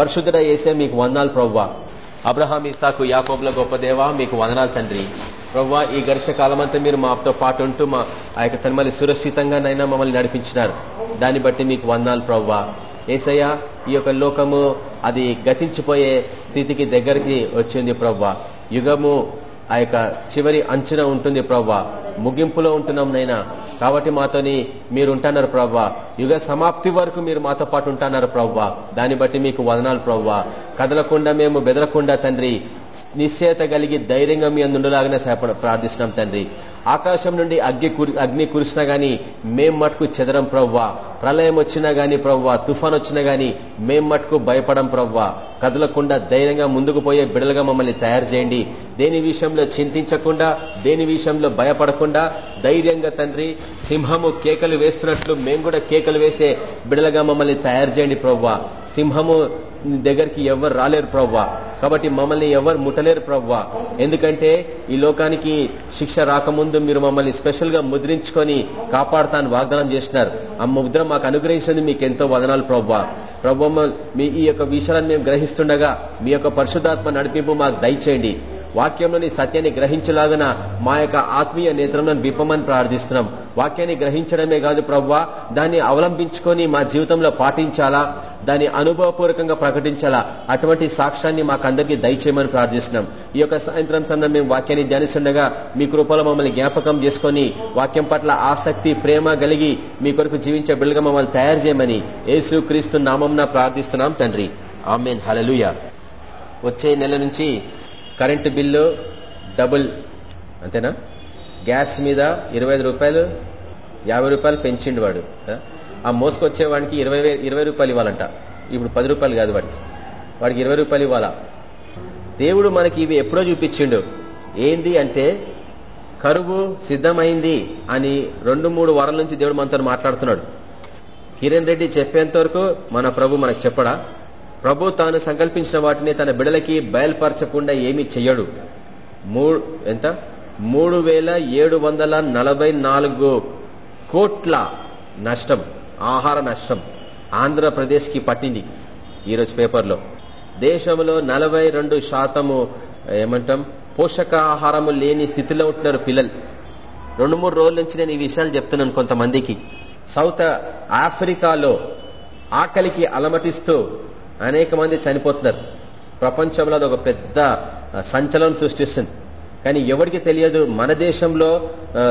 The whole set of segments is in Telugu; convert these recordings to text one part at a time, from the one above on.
పరిశుద్ధుడ వేసే మీకు వందనాలు ప్రవ్వా. అబ్రహాం ఇసాకు యాకోబుల గొప్ప దేవా మీకు వందనాలు తండ్రి. ప్రవ్వా ఈ గరిష్ట కాలం అంతా మీరు మాతో పాటు ఉంటూ మా ఆ యొక్క తన్మల్ని సురక్షితంగానైనా మమ్మల్ని నడిపించినారు. దాన్ని బట్టి మీకు వందాలు ప్రవ్వా. ఏసయ్య ఈ యొక్క లోకము అది గతించిపోయే స్థితికి దగ్గరికి వచ్చింది ప్రవ్వా. యుగము ఆ యొక్క చివరి అంచున ఉంటుంది ప్రవ్వా. ముగింపులో ఉంటున్నాం నైనా. కాబట్టి మాతోని మీరు ఉంటున్నారు ప్రవ్వా. యుగ సమాప్తి వరకు మీరు మాతో పాటు ఉంటున్నారు ప్రవ్వా. దాన్ని బట్టి మీకు వదనాలు ప్రవ్వా. కదలకుండా మేము బెదరకుండా తండ్రి నిశ్చయత కలిగి ధైర్యంగా మీ అందులాగానే ప్రార్థిస్తున్నాం తండ్రి. ఆకాశం నుండి అగ్ని అగ్ని కురిసినా గాని మేం మటుకు చెదరం ప్రవ్వా. ప్రళయం వచ్చినా గాని ప్రవ్వా. తుఫాన్ వచ్చినా గాని మేం మటుకు భయపడం ప్రవ్వా. కదలకుండా ధైర్యంగా ముందుకు పోయే బిడలుగా మమ్మల్ని తయారు చేయండి. దేని విషయంలో చింతించకుండా దేని విషయంలో భయపడకుండా ధైర్యంగా తండ్రి సింహము కేకలు వేస్తున్నట్లు మేము కూడా కేకలు వేసే బిడలుగా మమ్మల్ని తయారు చేయండి ప్రవ్వా. సింహము దగ్గరికి ఎవరు రాలేరు ప్రవ్వా. కాబట్టి మమ్మల్ని ఎవరు ముట్టలేరు ప్రవ్వా. ఎందుకంటే ఈ లోకానికి శిక్ష రాకముందు మీరు మమ్మల్ని స్పెషల్గా ముద్రించుకొని కాపాడుతాను వాగ్దానం చేసినారు. ఆ ముద్ర మాకు అనుగ్రహించింది మీకు ఎంతో వదనాలు ప్రవ్వా. ప్రభు మీ ఈ యొక్క విషయాలను మేము గ్రహిస్తుండగా మీ యొక్క పరిశుధాత్మ నడిపింపు మాకు దయచేయండి. వాక్యంలోని సత్యాన్ని గ్రహించలాగన మా యొక్క ఆత్మీయ నేత్రంలో విప్పమని ప్రార్థిస్తున్నాం. వాక్యాన్ని గ్రహించడమే కాదు ప్రవ్వా దాన్ని అవలంబించుకొని మా జీవితంలో పాటించాలా? దాన్ని అనుభవపూర్వకంగా ప్రకటించాలా? అటువంటి సాక్ష్యాన్ని మాకందరికీ దయచేయమని ప్రార్థిస్తున్నాం. ఈ యొక్క సాయంత్రం సమయం మేము వాక్యాన్ని ధ్యానిస్తుండగా మీ కృపలో మమ్మల్ని జ్ఞాపకం చేసుకుని వాక్యం పట్ల ఆసక్తి ప్రేమ కలిగి మీ కొరకు జీవించే బిల్లుగా మమ్మల్ని తయారు చేయమని యేసు క్రీస్తు నామంన ప్రార్థిస్తున్నాం తండ్రి. ఆమెన్. హలలుయ వచ్చే నెల నుంచి కరెంటు బిల్లు డబుల్ అంతేనా? గ్యాస్ మీద ఇరవై రూపాయలు యాభై రూపాయలు పెంచిండు వాడు ఆ? మోసుకొచ్చేవాడికి ఇరవై ఇరవై రూపాయలు ఇవ్వాలంట. ఇప్పుడు పది రూపాయలు కాదు వాడికి. వాడికి ఇరవై రూపాయలు ఇవ్వాలా? దేవుడు మనకి ఇవి ఎప్పుడో చూపించిండు. ఏంది అంటే కరువు సిద్ధమైంది అని రెండు మూడు వారాల నుంచి దేవుడు మనతో మాట్లాడుతున్నాడు. కిరణ్ రెడ్డి చెప్పేంత వరకు మన ప్రభు మనకు చెప్పడా? ప్రభు తాను సంకల్పించిన వాటిని తన బిడలకి బయలుపరచకుండా ఏమీ చెయ్యడు. ఎంత? మూడు వేల ఏడు వందల నలభై నాలుగు కోట్ల నష్టం ఆహార నష్టం ఆంధ్రప్రదేశ్కి పట్టింది ఈరోజు పేపర్లో. దేశంలో నలభై రెండు శాతము ఏమంటాం పోషకాహారము లేని స్థితిలో ఉంటున్నారు పిల్లలు. రెండు మూడు రోజుల నుంచి నేను ఈ విషయాలు చెప్తున్నాను కొంతమందికి. సౌత్ ఆఫ్రికాలో ఆకలికి అలమటిస్తూ అనేక మంది చనిపోతున్నారు. ప్రపంచంలో అది ఒక పెద్ద సంచలనం సృష్టిస్తుంది. కానీ ఎవరికి తెలియదు మన దేశంలో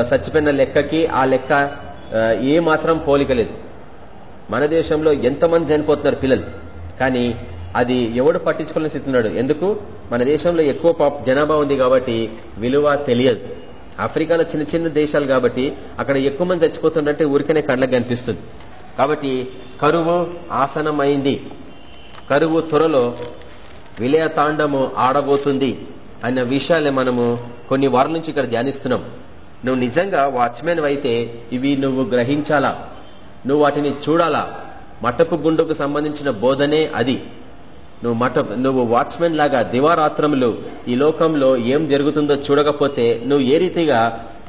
చచ్చిపోయిన లెక్కకి ఆ లెక్క ఏ మాత్రం పోలికలేదు మన దేశంలో ఎంతమంది చనిపోతున్నారు పిల్లలు? కానీ అది ఎవడు పట్టించుకోవాలని స్థితున్నాడు ఎందుకు? మన దేశంలో ఎక్కువ జనాభా ఉంది కాబట్టి విలువ తెలియదు. ఆఫ్రికాలో చిన్న చిన్న దేశాలు కాబట్టి అక్కడ ఎక్కువ మంది చచ్చిపోతుందంటే ఊరికనే కళ్ళకు కనిపిస్తుంది. కాబట్టి కరువు ఆసనమైంది. కరువు త్వరలో విలయతాండము ఆడబోతుంది అన్న విషయాలే మనము కొన్ని వారాల నుంచి ఇక్కడ ధ్యానిస్తున్నాం. నువ్వు నిజంగా వాచ్మెన్ అయితే ఇవి నువ్వు గ్రహించాలా? నువ్వు వాటిని చూడాలా? మటపు గుండుకు సంబంధించిన బోధనే అది. నువ్వు మట నువ్వు వాచ్మెన్ లాగా దివారాత్రములు ఈ లోకంలో ఏం జరుగుతుందో చూడకపోతే నువ్వు ఏ రీతిగా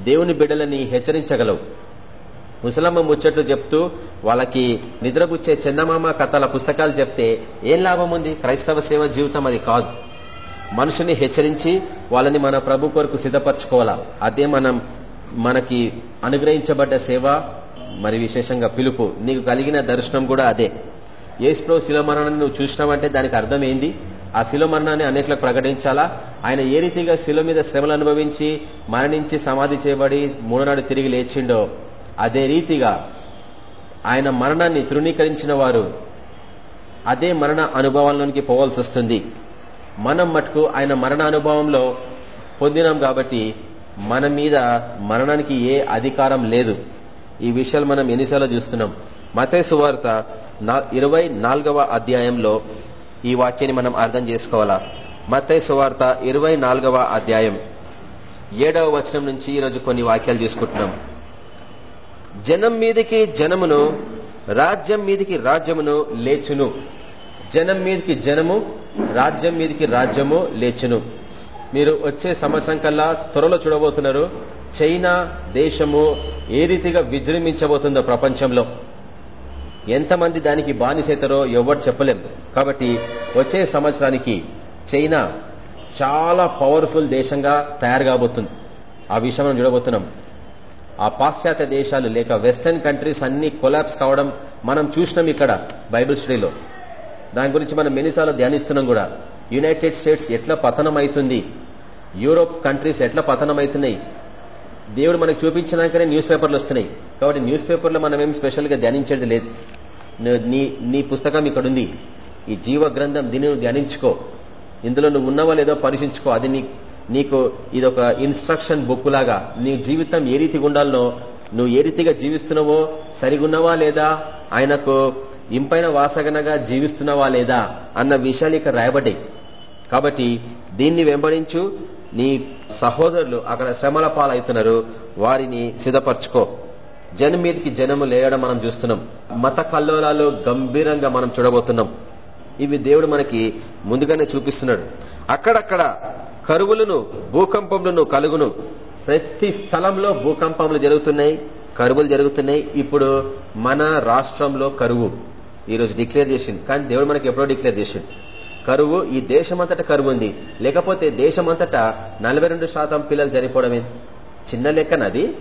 దేవుని బిడ్డలని హెచ్చరించగలవు? ముసలమ్మ ముచ్చట్లు చెప్తూ వాళ్ళకి నిద్రపుచ్చే చందమామ కథల పుస్తకాలు చెప్తే ఏం లాభం ఉంది? క్రైస్తవ సేవ జీవితం అది కాదు. మనుషుని హెచ్చరించి వాళ్ళని మన ప్రభు కొరకు సిద్ధపరచుకోవాలా? అదే మనం మనకి అనుగ్రహించబడ్డ సేవ మరి విశేషంగా పిలుపు. నీకు కలిగిన దర్శనం కూడా అదే. ఏసులో శిలమరణాన్ని నువ్వు చూసినావంటే దానికి అర్థం ఏంది ఆ శిలమరణాన్ని అనేకలకు ప్రకటించాలా? ఆయన ఏ రీతిగా శిల మీద శ్రమలు అనుభవించి మరణించి సమాధి చేయబడి మూడనాడు తిరిగి లేచిండో? అదే రీతిగా ఆయన మరణాన్ని తృణీకరించిన వారు అదే మరణ అనుభవంలోనికి పోవాల్సి వస్తుంది. మనం మటుకు ఆయన మరణ అనుభవంలో పొందినాం కాబట్టి మన మీద మరణానికి ఏ అధికారం లేదు. ఈ విషయాలు మనం ఎన్నిసార్లు చూస్తున్నాం. మతే సువార్త ఇరవై నాలుగవ అధ్యాయంలో ఈ వాక్యాన్ని మనం అర్థం చేసుకోవాలా? మతే సువార్త ఇరవై అధ్యాయం ఏడవ వచనం నుంచి ఈరోజు కొన్ని వాక్యాలు తీసుకుంటున్నాం. జనం మీదికి జనమును రాజ్యం మీదికి రాజ్యమును లేచును. జనం మీదికి జనము రాజ్యం మీదికి రాజ్యము లేచును. మీరు వచ్చే సంవత్సరం కల్లా త్వరలో చూడబోతున్నారు చైనా దేశము ఏ రీతిగా విజృంభించబోతుందో ప్రపంచంలో. ఎంతమంది దానికి బానిసైతారో ఎవరు చెప్పలేం. కాబట్టి వచ్చే సంవత్సరానికి చైనా చాలా పవర్ఫుల్ దేశంగా తయారు కాబోతుంది. ఆ విషయం మనం చూడబోతున్నాం. ఆ పాశ్చాత్య దేశాలు లేక వెస్టర్న్ కంట్రీస్ అన్ని కొలాప్స్ కావడం మనం చూసినాం ఇక్కడ బైబిల్ స్టడీలో. దాని గురించి మనం మెనిసార్లు ధ్యానిస్తున్నాం కూడా. యునైటెడ్ స్టేట్స్ ఎట్లా పతనం అవుతుంది యూరోప్ కంట్రీస్ ఎట్లా పతనం అవుతున్నాయి దేవుడు మనకు చూపించినాకనే న్యూస్ పేపర్లు వస్తున్నాయి. కాబట్టి న్యూస్ పేపర్లో మనం ఏం స్పెషల్గా ధ్యానించేది లేదు. నీ నీ పుస్తకం ఇక్కడ ఉంది ఈ జీవ గ్రంథం దీన్ని ధ్యానించుకో. ఇందులో నువ్వు ఉన్నావో లేదో పరీక్షించుకో. అది నీ నీకు ఇదొక ఇన్స్ట్రక్షన్ బుక్ లాగా నీ జీవితం ఏ రీతిగా ఉండాలనో నువ్వు ఏ రీతిగా జీవిస్తున్నావో సరిగున్నావా లేదా ఆయనకు ఇంపైన వాసగనగా జీవిస్తున్నావా లేదా అన్న విషయాలు ఇక్కడ రాయబడ్డాయి. కాబట్టి దీన్ని వెంబడించు నీ సహోదరులు అక్కడ శ్రమల పాలవుతున్నారు వారిని సిద్ధపరచుకో. జనం మీదకి జనము లేయడం మనం చూస్తున్నాం. మత కల్లోలాలు గంభీరంగా మనం చూడబోతున్నాం. ఇవి దేవుడు మనకి ముందుగానే చూపిస్తున్నాడు. అక్కడక్కడ కరువులను భూకంపములను కలుగును. ప్రతి స్థలంలో భూకంపములు జరుగుతున్నాయి కరువులు జరుగుతున్నాయి. ఇప్పుడు మన రాష్ట్రంలో కరువు. ఈరోజు డిక్లేర్ చేసింది కానీ దేవుడు మనకి ఎప్పుడో డిక్లేర్ చేసిండు. కరువు ఈ దేశమంతటా కరువు ఉంది లేకపోతే దేశమంతటా నలభై శాతం పిల్లలు చనిపోవడమే. చిన్న లెక్కనది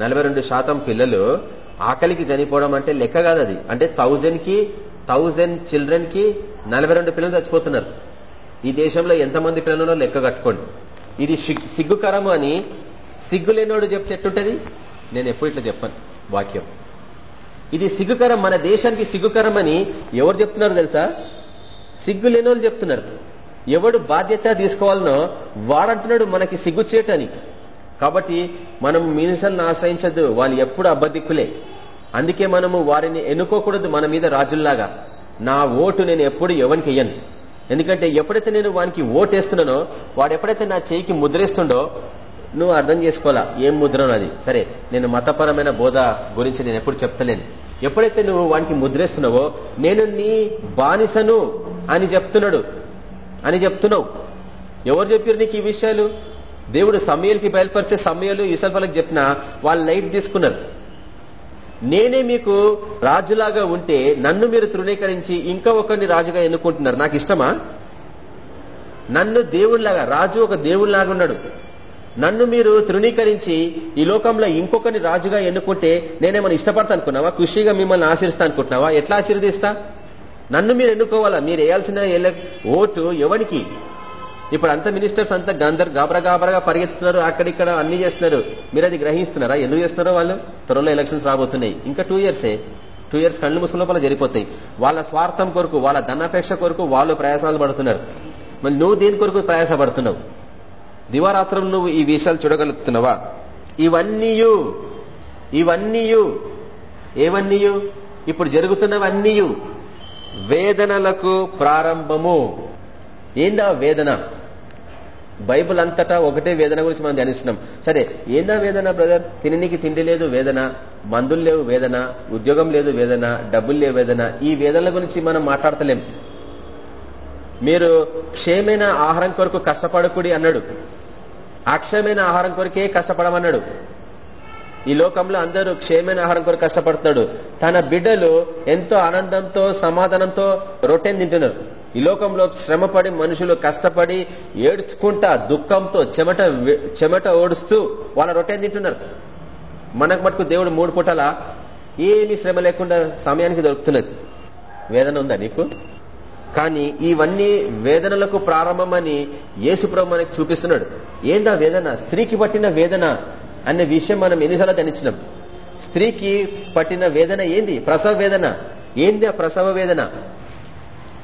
నలభై శాతం పిల్లలు ఆకలికి చనిపోవడం అంటే లెక్క కాదు అది. అంటే థౌజండ్కి థౌజండ్ చిల్డ్రన్కి నలభై పిల్లలు చచ్చిపోతున్నారు. ఈ దేశంలో ఎంతమంది పిల్లలు లెక్క కట్టుకోండి. ఇది సిగ్గుకరము అని సిగ్గు లేనోడు చెప్తే ఎట్టుంటది? నేను ఎప్పుడు ఇట్లా చెప్పాను. వాక్యం. ఇది సిగ్గుకరం మన దేశానికి సిగ్గుకరం అని ఎవరు చెప్తున్నారు తెలుసా? సిగ్గు లేనోళ్ళు చెప్తున్నారు. ఎవడు బాధ్యత తీసుకోవాలనో వాడంటున్నాడు మనకి సిగ్గు చేయటని కాబట్టి మనం మినిషల్ని ఆశ్రయించద్దు. వాళ్ళు ఎప్పుడు అబ్బదిక్కులే అందుకే మనము వారిని ఎన్నుకోకూడదు మన మీద రాజుల్లాగా. నా ఓటు నేను ఎప్పుడు ఎవరికి ఇయ్యను. ఎందుకంటే ఎప్పుడైతే నేను వానికి ఓటేస్తున్నానో వాడు ఎప్పుడైతే నా చేయికి ముద్రేస్తుండో నువ్వు అర్థం చేసుకోవాలా? ఏం ముద్రను అది సరే నేను మతపరమైన బోధ గురించి నేను ఎప్పుడు చెప్తలేను. ఎప్పుడైతే నువ్వు వానికి ముద్రేస్తున్నావో నేను నీ బానిసను అని చెప్తున్నాడు. అని చెప్తున్నావు. ఎవరు చెప్పారు నీకు ఈ విషయాలు? దేవుడు సమయాలకి బయలుపరిచే సమయాలు ఈసల్పలకు చెప్పినా వాళ్ళు లైట్ తీసుకున్నారు. నేనే మీకు రాజులాగా ఉంటే నన్ను మీరు తృణీకరించి ఇంకా ఒకరిని రాజుగా ఎన్నుకుంటున్నారు. నాకు ఇష్టమా? నన్ను దేవుళ్ళాగా రాజు ఒక దేవుళ్ళాగా ఉన్నాడు. నన్ను మీరు తృణీకరించి ఈ లోకంలో ఇంకొకరిని రాజుగా ఎన్నుకుంటే నేనేమైనా ఇష్టపడతా అనుకున్నావా? ఖుషిగా మిమ్మల్ని ఆశీర్స్తా అనుకుంటున్నావా? ఎట్లా ఆశీర్దిస్తా నన్ను మీరు ఎన్నుకోవాలా? మీరు వేయాల్సిన ఓటు ఎవరికి? ఇప్పుడు అంత మినిస్టర్స్ అంతా గందరు గాబరా గాబరాగా పరిగెత్తున్నారు అక్కడిక్కడ అన్ని చేస్తున్నారు. మీరు అది గ్రహిస్తున్నారా? ఎందుకు చేస్తున్నారో వాళ్ళు? త్వరలో ఎలక్షన్స్ రాబోతున్నాయి. ఇంకా టూ ఇయర్సే టూ ఇయర్స్ కళ్ళు ముసుగు లోపల జరిపోతాయి వాళ్ళ స్వార్థం కొరకు వాళ్ళ ధనాపేక్ష కొరకు వాళ్ళు ప్రయాసాలు పడుతున్నారు. మరి నువ్వు దేని కొరకు ప్రయాసపడుతున్నావు. దివారాత్రం నువ్వు ఈ విషయాలు చూడగలుగుతున్నావా? ఇవన్నీయు. ఇవన్నీయు. ఏవన్నీయు? ఇప్పుడు జరుగుతున్నవన్నీయు. వేదనలకు ప్రారంభము. ఏందా వేదన? బైబుల్ అంతటా ఒకటే వేదన గురించి మనం ధ్యానిస్తున్నాం. సరే ఏందా వేదన బ్రదర్? తిననికి తిండి లేదు వేదన. మందులు లేవు వేదన. ఉద్యోగం లేదు వేదన. డబ్బులు లేవు వేదన. ఈ వేదనల గురించి మనం మాట్లాడతలేం. మీరు క్షేమైన ఆహారం కొరకు కష్టపడకుడి అన్నాడు. అక్షయమైన ఆహారం కొరకే కష్టపడమన్నాడు. ఈ లోకంలో అందరూ క్షేమైన ఆహారం కొరకు కష్టపడుతున్నాడు. తన బిడ్డలు ఎంతో ఆనందంతో సమాధానంతో రొట్టెని తింటున్నారు. ఈ లోకంలో శ్రమపడి మనుషులు కష్టపడి ఏడ్చుకుంటా దుఃఖంతో చెమట చెమట ఓడుస్తూ వాళ్ళ రొట్టెని తింటున్నారు. మనకు మటుకు దేవుడు మూడు పూటల ఏమీ శ్రమ లేకుండా సమయానికి దొరుకుతున్నది. వేదన ఉందా నీకు? కానీ ఇవన్నీ వేదనలకు ప్రారంభమని యేసుప్రభు మనకు చూపిస్తున్నాడు. ఏందా వేదన? స్త్రీకి పట్టిన వేదన అనే విషయం మనం ఎన్నిసార్లు ధనించినాం స్త్రీకి పట్టిన వేదన ఏంది? ప్రసవ వేదన. ఏంది ఆ ప్రసవ వేదన?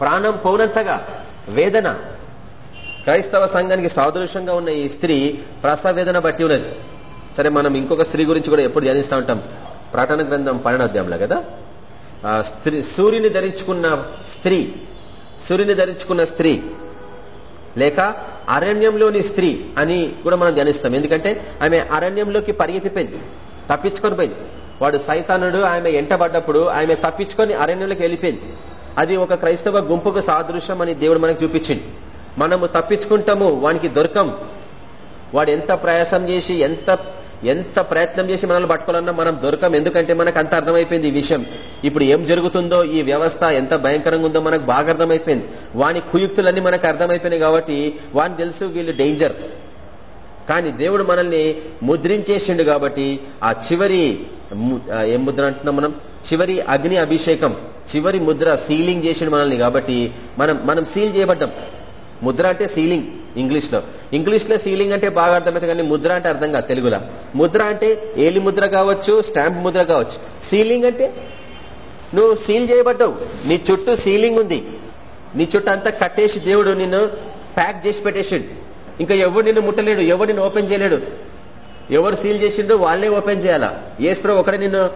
ప్రాణం పోనంతగా వేదన. క్రైస్తవ సంఘానికి సాదృశ్యంగా ఉన్న ఈ స్త్రీ ప్రసవ వేదన బట్టి ఉన్నది. సరే మనం ఇంకొక స్త్రీ గురించి కూడా ఎప్పుడు ధ్యానిస్తూ ఉంటాం. ప్రకటన గ్రంథం పన్నెండోద్యంలో కదా? స్త్రీ సూర్యుని ధరించుకున్న స్త్రీ సూర్యుని ధరించుకున్న స్త్రీ లేక అరణ్యంలోని స్త్రీ అని కూడా మనం ధ్యానిస్తాం. ఎందుకంటే ఆమె అరణ్యంలోకి పరిగెత్తిపోయింది తప్పించుకొని పోయింది. వాడు సైతానుడు ఆమె ఎంటబడ్డప్పుడు ఆమె తప్పించుకొని అరణ్యంలోకి వెళ్ళిపోయింది. అది ఒక క్రైస్తవ గుంపుకు సాదృశ్యం అని దేవుడు మనకు చూపించింది. మనము తప్పించుకుంటాము వానికి దొరకం. వాడు ఎంత ప్రయాసం చేసి ఎంత ఎంత ప్రయత్నం చేసి మనల్ని పట్టుకోవాలన్నా మనం దొరకం. ఎందుకంటే మనకు అంత అర్థమైపోయింది ఈ విషయం. ఇప్పుడు ఏం జరుగుతుందో ఈ వ్యవస్థ ఎంత భయంకరంగా ఉందో మనకు బాగా అర్థమైపోయింది. వాని కుయుక్తులన్నీ మనకు అర్థమైపోయినాయి కాబట్టి వాని తెలుసు వీళ్ళు డేంజర్. కానీ దేవుడు మనల్ని ముద్రించేసిండు కాబట్టి ఆ చివరి ఏం ముద్ర అంటున్నాం మనం? చివరి అగ్ని అభిషేకం. చివరి ముద్ర సీలింగ్ చేసిండు మనల్ని కాబట్టి మనం మనం సీల్ చేయబడ్డాం. ముద్ర అంటే సీలింగ్ ఇంగ్లీష్లో ఇంగ్లీష్లో సీలింగ్ అంటే బాగా అర్థమైతే కానీ ముద్ర అంటే అర్థం కాదు తెలుగులో. ముద్ర అంటే ఏలి ముద్ర కావచ్చు స్టాంప్ ముద్ర కావచ్చు. సీలింగ్ అంటే నువ్వు సీల్ చేయబడ్డావు. నీ చుట్టూ సీలింగ్ ఉంది. నీ చుట్టూ అంతా కట్టేసి దేవుడు నిన్ను ప్యాక్ చేసి పెట్టేసిండు. ఇంకా ఎవడు నిన్ను ముట్టలేడు ఎవడు నిన్ను ఓపెన్ చేయలేడు. ఎవరు సీల్ చేసిండో వాళ్ళే ఓపెన్ చేయాలా? ఏస్ప్రో ఒకడే నిన్ను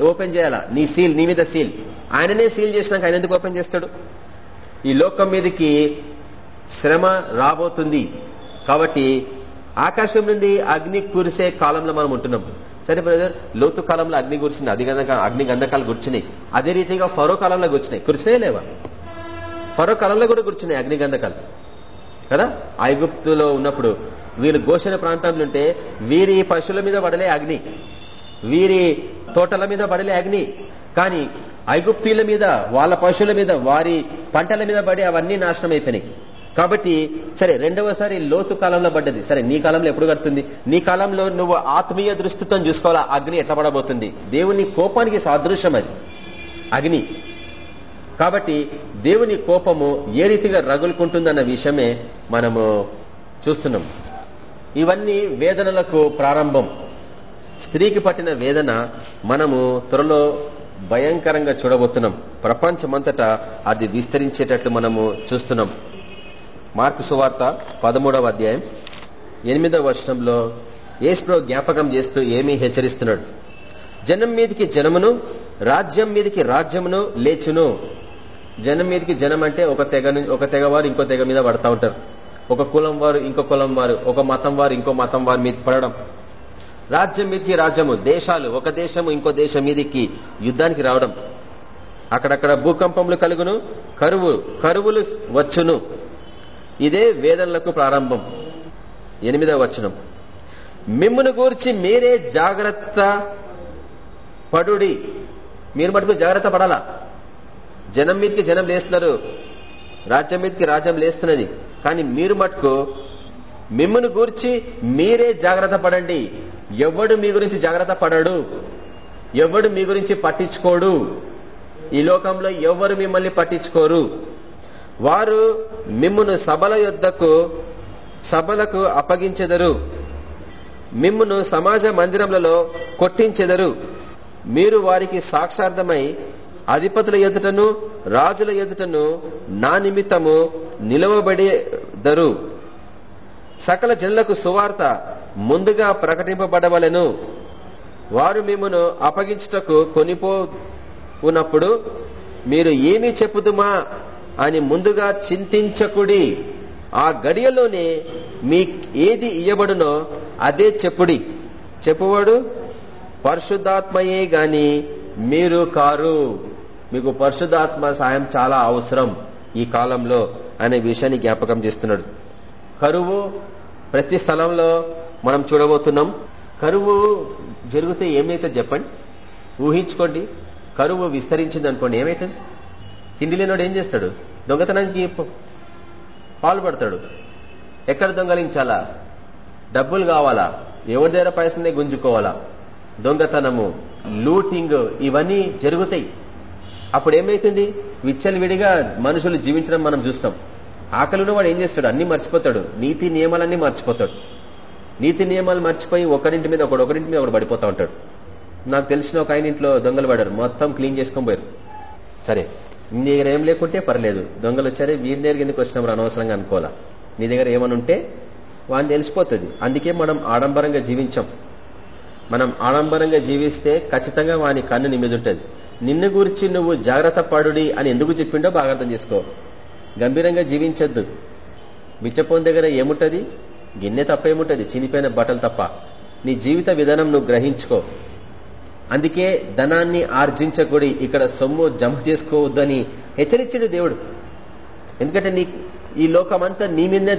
ఓపెన్ చేయాలా? నీ సీల్ నీ మీద సీల్. ఆయననే సీల్ చేసినాక ఆయన ఎందుకు ఓపెన్ చేస్తాడు? ఈ లోకం మీదకి శ్రమ రాబోతుంది. కాబట్టి ఆకాశం నుండి అగ్ని కురిసే కాలంలో మనం ఉంటున్నాం. సరే బ్రదర్ లోతు కాలంలో అగ్ని కురిసింది అది గంధక అగ్ని గంధకాలు గుర్చినాయి అదే రీతిగా ఫరో కాలంలో గుర్చినాయి కురిసినాయి లేవా? ఫరో కాలంలో కూడా గుర్చినాయి అగ్ని గంధకాలు. కదా? ఐగుప్తులో ఉన్నప్పుడు వీళ్ళు ఘోషణ ప్రాంతంలో ఉంటే వీరి పశువుల మీద పడలే అగ్ని వీరి తోటల మీద పడలే అగ్ని. కానీ ఐగుప్తీల మీద వాళ్ళ పశువుల మీద వారి పంటల మీద పడి అవన్నీ నాశనం అయిపోయినాయి. కాబట్టి సరే రెండవసారి లోతు కాలంలో పడ్డది. సరే నీ కాలంలో ఎప్పుడు కడుతుంది నీ కాలంలో నువ్వు ఆత్మీయ దృష్టితో చూసుకోవాలా అగ్ని ఎట్లా పడబోతుంది? దేవుని కోపానికి సాదృశ్యం అది. అగ్ని. కాబట్టి దేవుని కోపము ఏ రీతిగా రగులుకుంటుందన్న విషయమే మనము చూస్తున్నాం. ఇవన్నీ వేదనలకు ప్రారంభం. స్త్రీకి పట్టిన వేదన మనము త్వరలో భయంకరంగా చూడబోతున్నాం. ప్రపంచమంతటా అది విస్తరించేటట్లు మనము చూస్తున్నాం. మార్కు సువార్త పదమూడవ అధ్యాయం ఎనిమిదవ వర్షంలో ఏసుప్రో జ్ఞాపకం చేస్తూ ఏమీ హెచ్చరిస్తున్నాడు? జనం మీదికి జనమును రాజ్యం మీదికి రాజ్యమును లేచును. జనం మీదికి జనం అంటే ఒక తెగ ఒక తెగవారు ఇంకో తెగ మీద పడతా ఉంటారు. ఒక కులం వారు ఇంకో కులం వారు ఒక మతం వారు ఇంకో మతం వారి మీద పడడం. రాజ్యం మీదకి రాజ్యము దేశాలు ఒక దేశము ఇంకో దేశం మీదికి యుద్ధానికి రావడం. అక్కడక్కడ భూకంపములు కలుగును కరువు కరువులు వచ్చును. ఇదే వేదనలకు ప్రారంభం. ఎనిమిదవ వచనం. మిమ్మును గూర్చి మీరే జాగ్రత్త పడుడి. మీరు మటుకు జాగ్రత్త పడాలా? జనం మీదకి జనం లేస్తున్నారు. రాజ్యం మీదకి రాజ్యం లేస్తున్నది. కానీ మీరు మటుకు మిమ్మల్ని గూర్చి మీరే జాగ్రత్త పడండి. ఎవడు మీ గురించి జాగ్రత్త పడడు ఎవడు మీ గురించి పట్టించుకోడు. ఈ లోకంలో ఎవరు మిమ్మల్ని పట్టించుకోరు. వారు మిమ్మును సభల యుద్ధకు సభలకు అప్పగించెదరు. మిమ్మును సమాజ మందిరములలో కొట్టించెదరు. మీరు వారికి సాక్షార్థమై అధిపతుల ఎదుటను రాజుల ఎదుటను నా నిమిత్తము నిలవబడేదరు. సకల జనులకు సువార్త ముందుగా ప్రకటింపబడవలను. వారు మిమ్మను అప్పగించుటకు కొనిపో ఉన్నప్పుడు మీరు ఏమి చెప్పుదుమా అని ముందుగా చింతించకుడి. ఆ గడియలోనే మీ ఏది ఇయ్యబడునో అదే చెప్పుడి. చెప్పువాడు పరిశుద్ధాత్మయే గాని మీరు కారు. మీకు పరిశుధాత్మ సాయం చాలా అవసరం ఈ కాలంలో అనే విషయాన్ని జ్ఞాపకం చేస్తున్నాడు. కరువు ప్రతి స్థలంలో మనం చూడబోతున్నాం. కరువు జరిగితే ఏమైతే చెప్పండి? ఊహించుకోండి. కరువు విస్తరించింది అనుకోండి. ఏమైతుంది తిండి లేనోడు ఏం చేస్తాడు? దొంగతనానికి పాల్పడతాడు ఎక్కడ దొంగలించాలా? డబ్బులు కావాలా? ఎవరి దగ్గర పైసలనే గుంజుకోవాలా? దొంగతనము లూటింగ్ ఇవన్నీ జరుగుతాయి. అప్పుడు ఏమైతుంది విచ్చలవిడిగా మనుషులు జీవించడం మనం చూస్తాం. ఆకలిన వాడు ఏం చేస్తాడు? అన్ని మర్చిపోతాడు. నీతి నియమాలన్నీ మర్చిపోతాడు. నీతి నియమాలు మర్చిపోయి ఒకరింటి మీద ఒకడు ఒకరింటి మీద ఒకడు పడిపోతా ఉంటాడు. నాకు తెలిసిన ఒక ఆయన ఇంట్లో దొంగలు పడారు మొత్తం క్లీన్ చేసుకొని పోయారు. సరే నీ దగ్గర ఏం లేకుంటే పర్లేదు. దొంగలు వచ్చారే వీరి దగ్గర ఎందుకు వచ్చినప్పుడు అనవసరంగా అనుకోవాలా? నీ దగ్గర ఏమనుంటే ఉంటే వాడిని తెలిసిపోతుంది. అందుకే మనం ఆడంబరంగా జీవించాం. మనం ఆడంబరంగా జీవిస్తే ఖచ్చితంగా వాని కన్ను నీ మీద ఉంటుంది. నిన్ను గురించి నువ్వు జాగ్రత్త పడుడి అని ఎందుకు చెప్పిండో బాగా అర్థం చేసుకో. గంభీరంగా జీవించద్దు. బిచ్చపోన్ దగ్గర ఏముంటది? గిన్నె తప్ప ఏముంటది? చినిపోయిన బట్టలు తప్ప. నీ జీవిత విధానం నువ్వు గ్రహించుకో. అందుకే ధనాన్ని ఆర్జించకూడి ఇక్కడ సొమ్ము జమ చేసుకోవద్దని హెచ్చరించడు దేవుడు. ఎందుకంటే నీ ఈ లోకమంతా నీ మీదే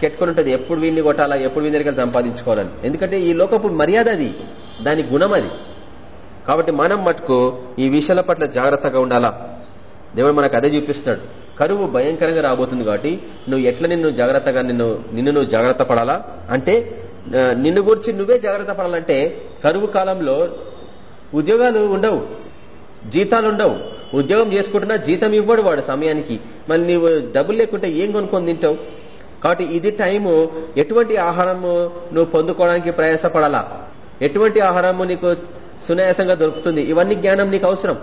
కెట్టుకుని ఉంటుంది. ఎప్పుడు వీళ్ళని కొట్టాలా? ఎప్పుడు వీని దగ్గర సంపాదించుకోవాలని. ఎందుకంటే ఈ లోకపు మర్యాద అది. దాని గుణం అది. కాబట్టి మనం మటుకు ఈ విషయాల పట్ల జాగ్రత్తగా ఉండాలా? దేవుడు మనకు అదే చూపిస్తున్నాడు. కరువు భయంకరంగా రాబోతుంది కాబట్టి నువ్వు ఎట్లా నిన్ను జాగ్రత్తగా నిన్ను నిన్ను నువ్వు జాగ్రత్త పడాలా? అంటే నిన్ను గురించి నువ్వే జాగ్రత్త పడాలంటే కరువు కాలంలో ఉద్యోగాలు ఉండవు. జీతాలు ఉండవు. ఉద్యోగం చేసుకుంటున్నా జీతం ఇవ్వడు వాడు సమయానికి. మళ్ళీ నువ్వు డబ్బులు లేకుంటే ఏం కొనుక్కొని తింటావు? కాబట్టి ఇది టైము ఎటువంటి ఆహారము నువ్వు పొందుకోవడానికి ప్రయాసపడాలా? ఎటువంటి ఆహారము నీకు సునాయాసంగా దొరుకుతుంది. ఇవన్నీ జ్ఞానం నీకు అవసరం.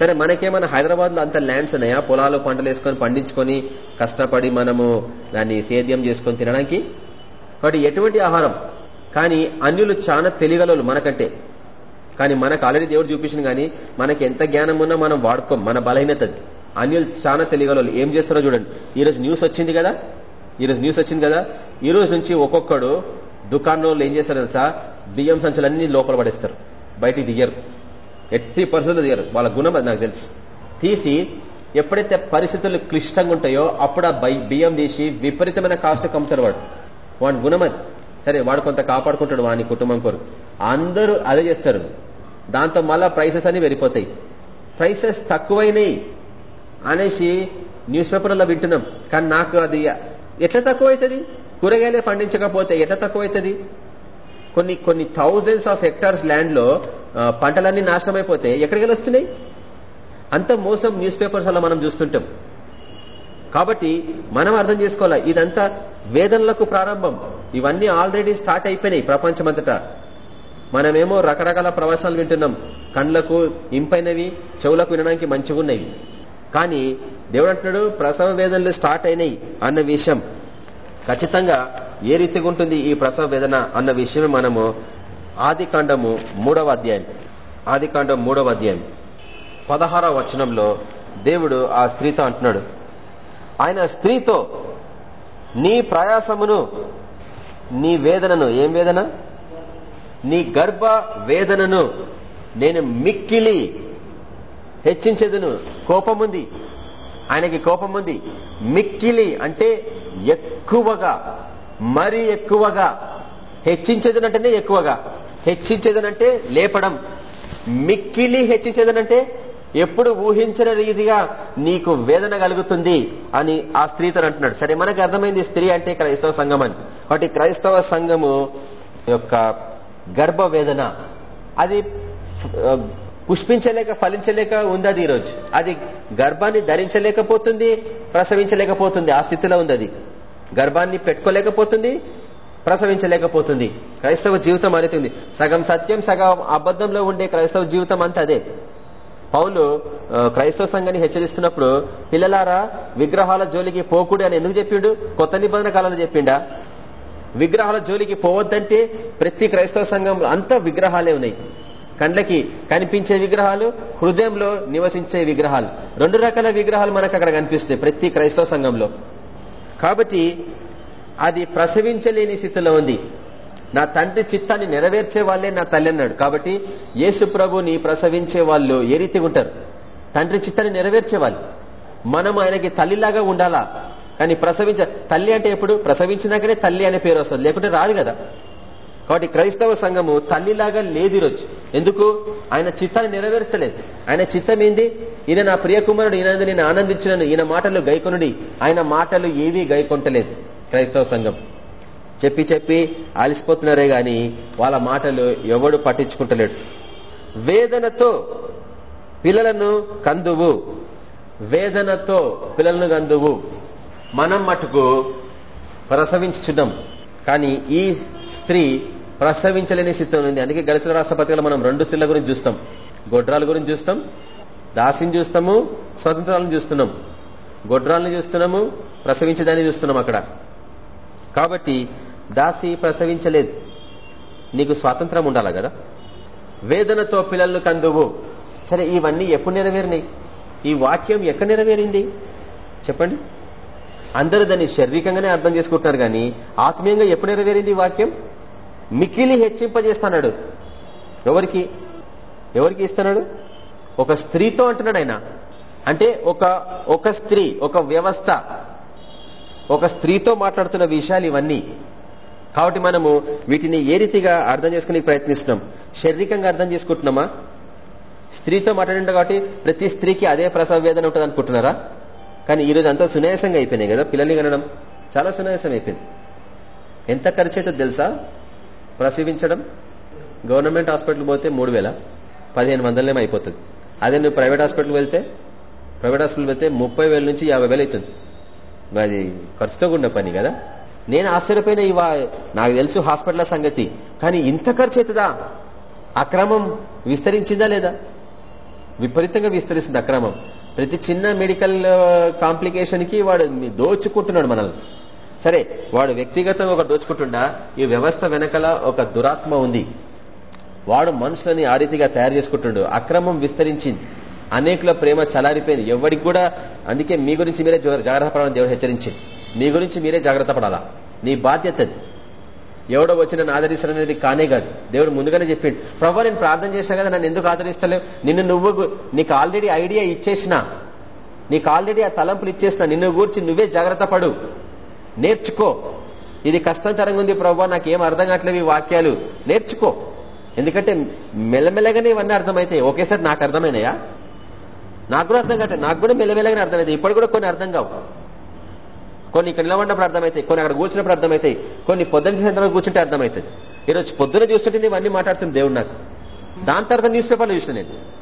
సరే మనకేమైనా హైదరాబాద్లో అంత ల్యాండ్స్ ఉన్నాయా? పొలాలు పంటలు వేసుకొని పండించుకొని కష్టపడి మనము దాన్ని సేద్యం చేసుకొని తినడానికి? కాబట్టి ఎటువంటి ఆహారం? కానీ అన్యులు చాలా తెలియగలరు మనకంటే. కానీ మనకు ఆల్రెడీ దేవుడు చూపించిన కానీ మనకి ఎంత జ్ఞానం ఉన్నా మనం వాడుకోం మన బలహీనత అన్యులు చాలా తెలియగలరు ఏం చేస్తారో చూడండి. ఈరోజు న్యూస్ వచ్చింది కదా? ఈరోజు న్యూస్ వచ్చింది కదా? ఈ రోజు నుంచి ఒక్కొక్కడు దుకాణంలో ఏం చేస్తారు తెలుసా? బియ్యం సంచులన్నీ లోపల పడేస్తారు. బయటికి దిగరు. ఎట్టి పరిస్థితులు దిగరు. వాళ్ళ గుణం అది నాకు తెలుసు. తీసి ఎప్పుడైతే పరిస్థితులు క్లిష్టంగా ఉంటాయో అప్పుడు ఆ బియ్యం తీసి విపరీతమైన కాస్ట్ కమ్ముతారు వాడు. వాడి గుణం అది. సరే వాడు కొంత కాపాడుకుంటాడు వాని కుటుంబం కొరకు. అందరూ అదే చేస్తారు. దాంతో మళ్ళా ప్రైసెస్ అన్ని వెళ్ళిపోతాయి. ప్రైసెస్ తక్కువైనాయి అనేసి న్యూస్ పేపర్లో వింటున్నాం. కానీ నాకు అది ఎట్లా తక్కువ అవుతుంది కూరగాయలే పండించకపోతే ఎట్లా తక్కువ అవుతుంది కొన్ని కొన్ని థౌజండ్స్ ఆఫ్ హెక్టార్స్ ల్యాండ్లో పంటలన్నీ నాశనం అయిపోతే ఎక్కడికి వస్తున్నాయి? అంత మోసం న్యూస్ పేపర్స్ అలా మనం చూస్తుంటాం. కాబట్టి మనం అర్థం చేసుకోవాలా ఇదంతా వేదనలకు ప్రారంభం. ఇవన్నీ ఆల్రెడీ స్టార్ట్ అయిపోయినాయి ప్రపంచమంతటా. మనమేమో రకరకాల ప్రవచనాలు వింటున్నాం. కండ్లకు ఇంపైనవి చెవులకు వినడానికి మంచిగా ఉన్నవి కానీ దేవుడు అంటున్నాడు ప్రసవ వేదనలు స్టార్ట్ అయినాయి అన్న విషయం. ఖచ్చితంగా ఏ రీతిగా ఉంటుంది ఈ ప్రసవ వేదన అన్న విషయమే మనము ఆది కాండము మూడవ అధ్యాయం. ఆది కాండం మూడవ అధ్యాయం. పదహారవ వచనంలో దేవుడు ఆ స్త్రీతో అంటున్నాడు ఆయన స్త్రీతో నీ ప్రయాసమును నీ వేదనను ఏం వేదన? నీ గర్భ వేదనను నేను మిక్కిలి హెచ్చించేదను. కోపముంది. ఆయనకి కోపముంది. మిక్కిలి అంటే ఎక్కువగా మరి ఎక్కువగా హెచ్చించేదనంటేనే ఎక్కువగా హెచ్చించేదనంటే లేపడం. మిక్కిలి హెచ్చించేదనంటే ఎప్పుడు ఊహించిన రీతిగా నీకు వేదన కలుగుతుంది అని ఆ స్త్రీతో అంటున్నాడు. సరే మనకు అర్థమైంది స్త్రీ అంటే క్రైస్తవ సంఘం అని. కాబట్టి క్రైస్తవ సంఘము యొక్క గర్భ వేదన అది పుష్పించలేక ఫలించలేక ఉంది అది ఈరోజు. అది గర్భాన్ని ధరించలేకపోతుంది ప్రసవించలేకపోతుంది ఆ స్థితిలో ఉంది అది గర్భాన్ని పెట్టుకోలేకపోతుంది ప్రసవించలేకపోతుంది. క్రైస్తవ జీవితం అనేది సగం సత్యం సగం అబద్ధంలో ఉండే క్రైస్తవ జీవితం అంతా అదే. పౌలు క్రైస్తవ సంఘాన్ని హెచ్చరిస్తున్నప్పుడు పిల్లలారా విగ్రహాల జోలికి పోకుడు అని ఎందుకు చెప్పిండు? కొత్త నిబంధన కాలంలో చెప్పిండా? విగ్రహాల జోలికి పోవద్దంటే ప్రతి క్రైస్తవ సంఘంలో అంతా విగ్రహాలే ఉన్నాయి. కండ్లకి కనిపించే విగ్రహాలు హృదయంలో నివసించే విగ్రహాలు. రెండు రకాల విగ్రహాలు మనకు అక్కడ కనిపిస్తాయి ప్రతి క్రైస్తవ సంఘంలో. కాబట్టి అది ప్రసవించలేని స్థితిలో ఉంది. నా తండ్రి చిత్తాన్ని నెరవేర్చే వాళ్ళే నా తల్లి అన్నాడు. కాబట్టి యేసు ప్రభుని ప్రసవించే వాళ్ళు ఏ రీతిగా ఉంటారు? తండ్రి చిత్తాన్ని నెరవేర్చే వాళ్ళు. మనం ఆయనకి తల్లిలాగా ఉండాలా? కానీ ప్రసవించ తల్లి అంటే ఎప్పుడు? ప్రసవించినాకనే తల్లి అనే పేరు వస్తుంది. లేకుంటే రాదు కదా? కాబట్టి క్రైస్తవ సంఘము తల్లిలాగా లేదు ఈరోజు ఎందుకు? ఆయన చిత్తాన్ని నెరవేర్చలేదు. ఆయన చిత్తం ఏంది? ఈయన నా ప్రియకుమారుడు ఈయన నేను ఆనందించినను. ఈయన మాటలు గైకొనుడి. ఆయన మాటలు ఏవీ గైకొంటలేదు క్రైస్తవ సంఘం. చెప్పి చెప్పి అలసిపోతున్నారే గాని వాళ్ళ మాటలు ఎవడు పట్టించుకుంటలేడు. వేదనతో పిల్లలను కందువు. వేదనతో పిల్లలను కందువు. మనం మటుకు ప్రసవించున్నాం కానీ ఈ స్త్రీ ప్రసవించలేని స్థితిలో ఉంది. అందుకే గలిత రాష్ట్రపతిగా మనం రెండు స్త్రీల గురించి చూస్తాం. గొడ్రాల గురించి చూస్తాం. దాసిని చూస్తాము. స్వతంత్రాలను చూస్తున్నాం. గొడ్రాలను చూస్తున్నాము. ప్రసవించదాన్ని చూస్తున్నాం అక్కడ. కాబట్టి దాసి ప్రసవించలేదు. నీకు స్వాతంత్రం ఉండాలా కదా? వేదనతో పిల్లలను కందువు. సరే ఇవన్నీ ఎప్పుడు నెరవేరినాయి? ఈ వాక్యం ఎక్కడ నెరవేరింది? చెప్పండి. అందరూ దాన్ని శారీరకంగానే అర్థం చేసుకుంటున్నారు కానీ ఆత్మీయంగా ఎప్పుడు నెరవేరింది ఈ వాక్యం? మిక్కిలి హెచ్చింపజేస్తున్నాడు ఎవరికి? ఎవరికి ఇస్తున్నాడు? ఒక స్త్రీతో అంటున్నాడు ఆయన. అంటే ఒక ఒక స్త్రీ ఒక వ్యవస్థ. ఒక స్త్రీతో మాట్లాడుతున్న విషయాలు ఇవన్నీ. కాబట్టి మనము వీటిని ఏ రీతిగా అర్థం చేసుకునే ప్రయత్నిస్తున్నాం? శారీరకంగా అర్థం చేసుకుంటున్నామా? స్త్రీతో మాట్లాడిండు కాబట్టి ప్రతి స్త్రీకి అదే ప్రసవ వేదన ఉంటుంది అనుకుంటున్నారా కానీ ఈ రోజు అంతా సునాయాసంగా అయిపోయినాయి కదా పిల్లల్ని కనడం. చాలా సునాయాసం అయిపోయింది. ఎంత ఖర్చు అవుతుంది తెలుసా? ప్రసవించడం గవర్నమెంట్ హాస్పిటల్ పోతే మూడు వేల పదిహేను వందలనేమో అయిపోతుంది. అదే నువ్వు ప్రైవేట్ హాస్పిటల్ వెళ్తే ప్రైవేట్ హాస్పిటల్ వెళ్తే ముప్పై వేల నుంచి యాభై వేలు అవుతుంది. అది ఖర్చుతో ఉన్న పని కదా. నేను ఆశ్చర్యపోయిన ఇవా నాకు తెలుసు హాస్పిటల్ సంగతి కానీ ఇంత ఖర్చు అవుతుందా? అక్రమం విస్తరించిందా లేదా? విపరీతంగా విస్తరిస్తుంది అక్రమం. ప్రతి చిన్న మెడికల్ కాంప్లికేషన్కి వాడు దోచుకుంటున్నాడు మనల్ని. సరే వాడు వ్యక్తిగతంగా ఒక దోచుకుంటుండా ఈ వ్యవస్థ వెనకల ఒక దురాత్మ ఉంది. వాడు మనుషులని ఆ రీతిగా తయారు చేసుకుంటుండు. అక్రమం విస్తరించింది. అనేకుల ప్రేమ చలారిపోయింది. ఎవరికి కూడా అందుకే మీ గురించి మీరే జాగ్రత్త పడాలని దేవుడు హెచ్చరించింది నీ గురించి మీరే జాగ్రత్త పడాలా? నీ బాధ్యత ఎవడో వచ్చి నన్ను ఆదరిస్తాననేది కానే కాదు. దేవుడు ముందుగానే చెప్పిండు. ప్రభా నేను ప్రార్థన చేసినా కదా నన్ను ఎందుకు ఆదరిస్తలేవు? నిన్ను నువ్వు నీకు ఆల్రెడీ ఐడియా ఇచ్చేసిన నీకు ఆల్రెడీ ఆ తలంపులు ఇచ్చేసిన నిన్ను గూర్చి నువ్వే జాగ్రత్త పడు. నేర్చుకో. ఇది కష్టతరంగా ఉంది ప్రభావ నాకేం అర్థం కావట్లేదు ఈ వాక్యాలు. నేర్చుకో. ఎందుకంటే మెల్లమెల్లగానే ఇవన్నీ అర్థమైతాయి. ఒకేసారి నాకు అర్థమైనాయా? నాకు కూడా అర్థం కావట్లేదు. నాకు కూడా మెల్లమెల్లగానే అర్థమైతాయి. ఇప్పుడు కూడా కొన్ని అర్థం కావు. కొన్ని ఇక్కడ నిలబడినప్పుడు అర్థమవుతాయి కొన్ని అక్కడ కూర్చున్నప్పుడు అర్థమవుతాయి కొన్ని పొద్దున సాయంత్రం కూర్చుంటే అర్థమవుతుంది ఈరోజు పొద్దున చూస్తుంటే ఇవన్నీ మాట్లాడుతుంది దేవుడు నాకు. దాని తర్వాత న్యూస్ పేపర్లో చూసిన నేను.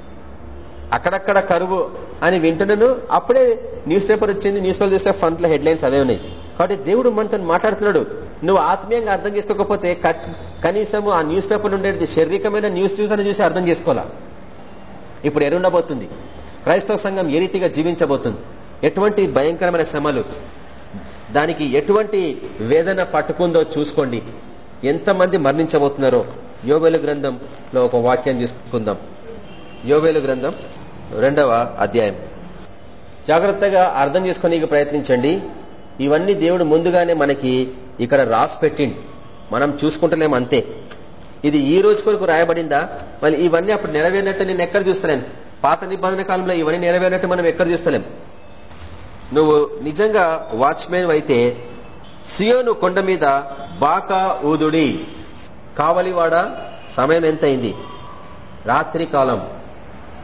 అక్కడక్కడ కరువు అని వింటున్నాను. అప్పుడే న్యూస్ పేపర్ వచ్చింది. న్యూస్ పేపర్ చూస్తే ఫ్రంట్లో హెడ్లైన్స్ అవే ఉన్నాయి. కాబట్టి దేవుడు మనతో మాట్లాడుతున్నాడు. నువ్వు ఆత్మీయంగా అర్థం చేసుకోకపోతే కనీసము ఆ న్యూస్ పేపర్ ఉండేది శారీరకమైన న్యూస్ న్యూస్ అని చూసి అర్థం చేసుకోవాలా? ఇప్పుడు ఎరుండబోతుంది. క్రైస్తవ సంఘం ఏ రీతిగా జీవించబోతుంది? ఎటువంటి భయంకరమైన శ్రమలు? దానికి ఎటువంటి వేదన పట్టుకుందో చూసుకోండి. ఎంతమంది మరణించబోతున్నారో? యోవేలు గ్రంథంలో ఒక వాక్యం తీసుకుందాం. యోవేలు గ్రంథం రెండవ అధ్యాయం. జాగ్రత్తగా అర్థం చేసుకునే ప్రయత్నించండి. ఇవన్నీ దేవుడు ముందుగానే మనకి ఇక్కడ రాసి పెట్టిండు. మనం చూసుకుంటలేం అంతే. ఇది ఈ రోజు కొరకు రాయబడిందా? మళ్ళీ ఇవన్నీ అప్పుడు నెరవేరినట్టు నేను ఎక్కడ చూస్తలేను. పాత నిబంధన కాలంలో ఇవన్నీ నెరవేరినట్టు మనం ఎక్కడ చూస్తలేం నువ్వు నిజంగా వాచ్మెన్ అయితే సియోను కొండ మీద బాకా ఊదుడి. కావలివాడ సమయం ఎంతైంది? రాత్రి కాలం.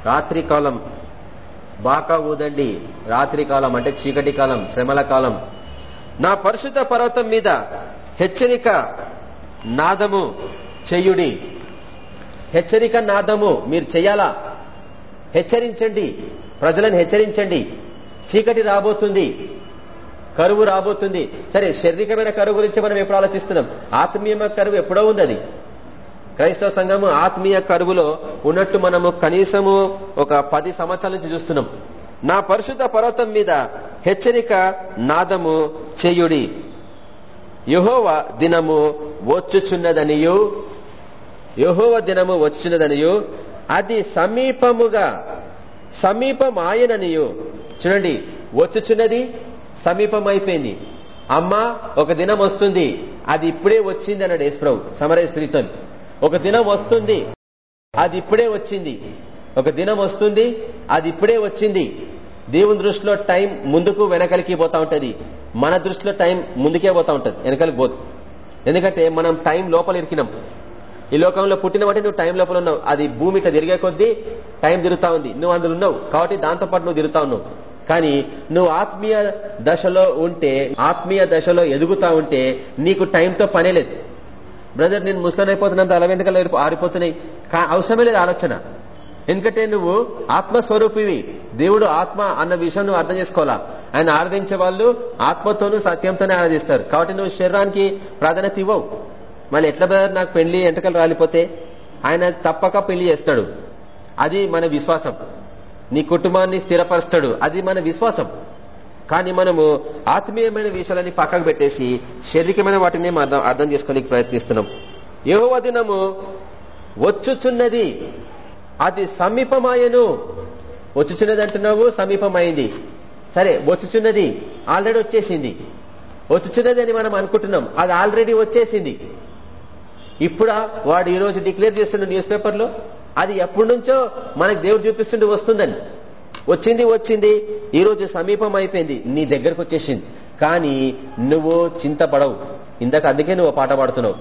రాత్రి కాలం. బాకా ఊదండి. రాత్రి కాలం అంటే చీకటి కాలం శ్రమల కాలం. నా పరిశుద్ధ పర్వతం మీద హెచ్చరిక నాదము చెయ్యుడి హెచ్చరిక నాదము మీరు చెయ్యాలా హెచ్చరించండి. ప్రజలను హెచ్చరించండి. చీకటి రాబోతుంది. కరువు రాబోతుంది. సరే శారీరకమైన కరువు గురించి మనం ఎప్పుడు ఆలోచిస్తున్నాం? ఆత్మీయమైన కరువు ఎప్పుడో ఉంది అది. క్రైస్తవ సంఘము ఆత్మీయ కరువులో ఉన్నట్టు మనము కనీసము ఒక పది సంవత్సరాల నుంచి చూస్తున్నాం. నా పరిశుద్ధ పర్వతం మీద హెచ్చరిక నాదము చేయుడి. యహోవ దినము వచ్చుచున్నదనియు. యహోవ దినము వచ్చుచున్నదనియు. అది సమీపముగా సమీపమాయననియు. చూడండి వచ్చుచున్నది సమీపం అయిపోయింది అమ్మ ఒక దినం వస్తుంది. అది ఇప్పుడే వచ్చింది అన్నాడు యేసుప్రభు సమరయ స్త్రీతో ఒక దినం వస్తుంది. అది ఇప్పుడే వచ్చింది. ఒక దినం వస్తుంది అది ఇప్పుడే వచ్చింది. దేవుని దృష్టిలో టైం ముందుకు వెనకలికి పోతా ఉంటది. మన దృష్టిలో టైం ముందుకే పోతా ఉంటది వెనకలికి పోదు. ఎందుకంటే మనం టైం లోపల ఇరికినాం. ఈ లోకంలో పుట్టిన బట్టి నువ్వు టైం లోపల ఉన్నావు. అది భూమి ఇట్లా తిరిగే కొద్దీ టైం తిరుగుతా ఉంది. నువ్వు అందులో ఉన్నావు. కాబట్టి దాంతో పాటు నువ్వు తిరుగుతా ఉన్నావు. కానీ నువ్వు ఆత్మీయ దశలో ఉంటే ఆత్మీయ దశలో ఎదుగుతా ఉంటే నీకు టైంతో పనే లేదు. బ్రదర్ నేను ముస్లిం అయిపోతున్నంత అలా వెంటకలు ఆరిపోతున్నాయి. అవసరమే లేదు ఆలోచన. ఎందుకంటే నువ్వు ఆత్మస్వరూపివి. దేవుడు ఆత్మ అన్న విషయం నువ్వు అర్థం చేసుకోవాలా? ఆయన ఆరాధించే వాళ్ళు ఆత్మతోనూ సత్యంతోనే ఆరాధిస్తారు. కాబట్టి నువ్వు శరీరానికి ప్రాధాన్యత ఇవ్వవు. మళ్ళీ ఎట్లా బ్రదర్ నాకు పెళ్ళి ఎంటకలు రాలిపోతే? ఆయన తప్పక పెళ్ళి చేస్తాడు. అది మన విశ్వాసం. నీ కుటుంబాన్ని స్థిరపరుస్తాడు. అది మన విశ్వాసం. కానీ మనము ఆత్మీయమైన విషయాలని పక్కకు పెట్టేసి శారీరకమైన వాటిని మనం అర్థం చేసుకోనికి ప్రయత్నిస్తున్నాం. ఏహో దినము వచ్చుచున్నది. అది సమీపమాయను. వచ్చుచున్నది అంటున్నావు సమీపమైంది. సరే వచ్చుచున్నది ఆల్రెడీ వచ్చేసింది. వచ్చుచున్నది అని మనం అనుకుంటున్నాం అది ఆల్రెడీ వచ్చేసింది. ఇప్పుడా వాడు ఈ రోజు డిక్లేర్ చేస్తున్న న్యూస్ పేపర్లో? అది ఎప్పటి నుంచో మనకు దేవుడు చూపిస్తుండే వస్తుందని. వచ్చింది వచ్చింది ఈ రోజు సమీపం అయిపోయింది నీ దగ్గరకు వచ్చేసింది. కానీ నువ్వు చింతపడవు. ఇందాక అందుకే నువ్వు పాట పాడుతున్నావు.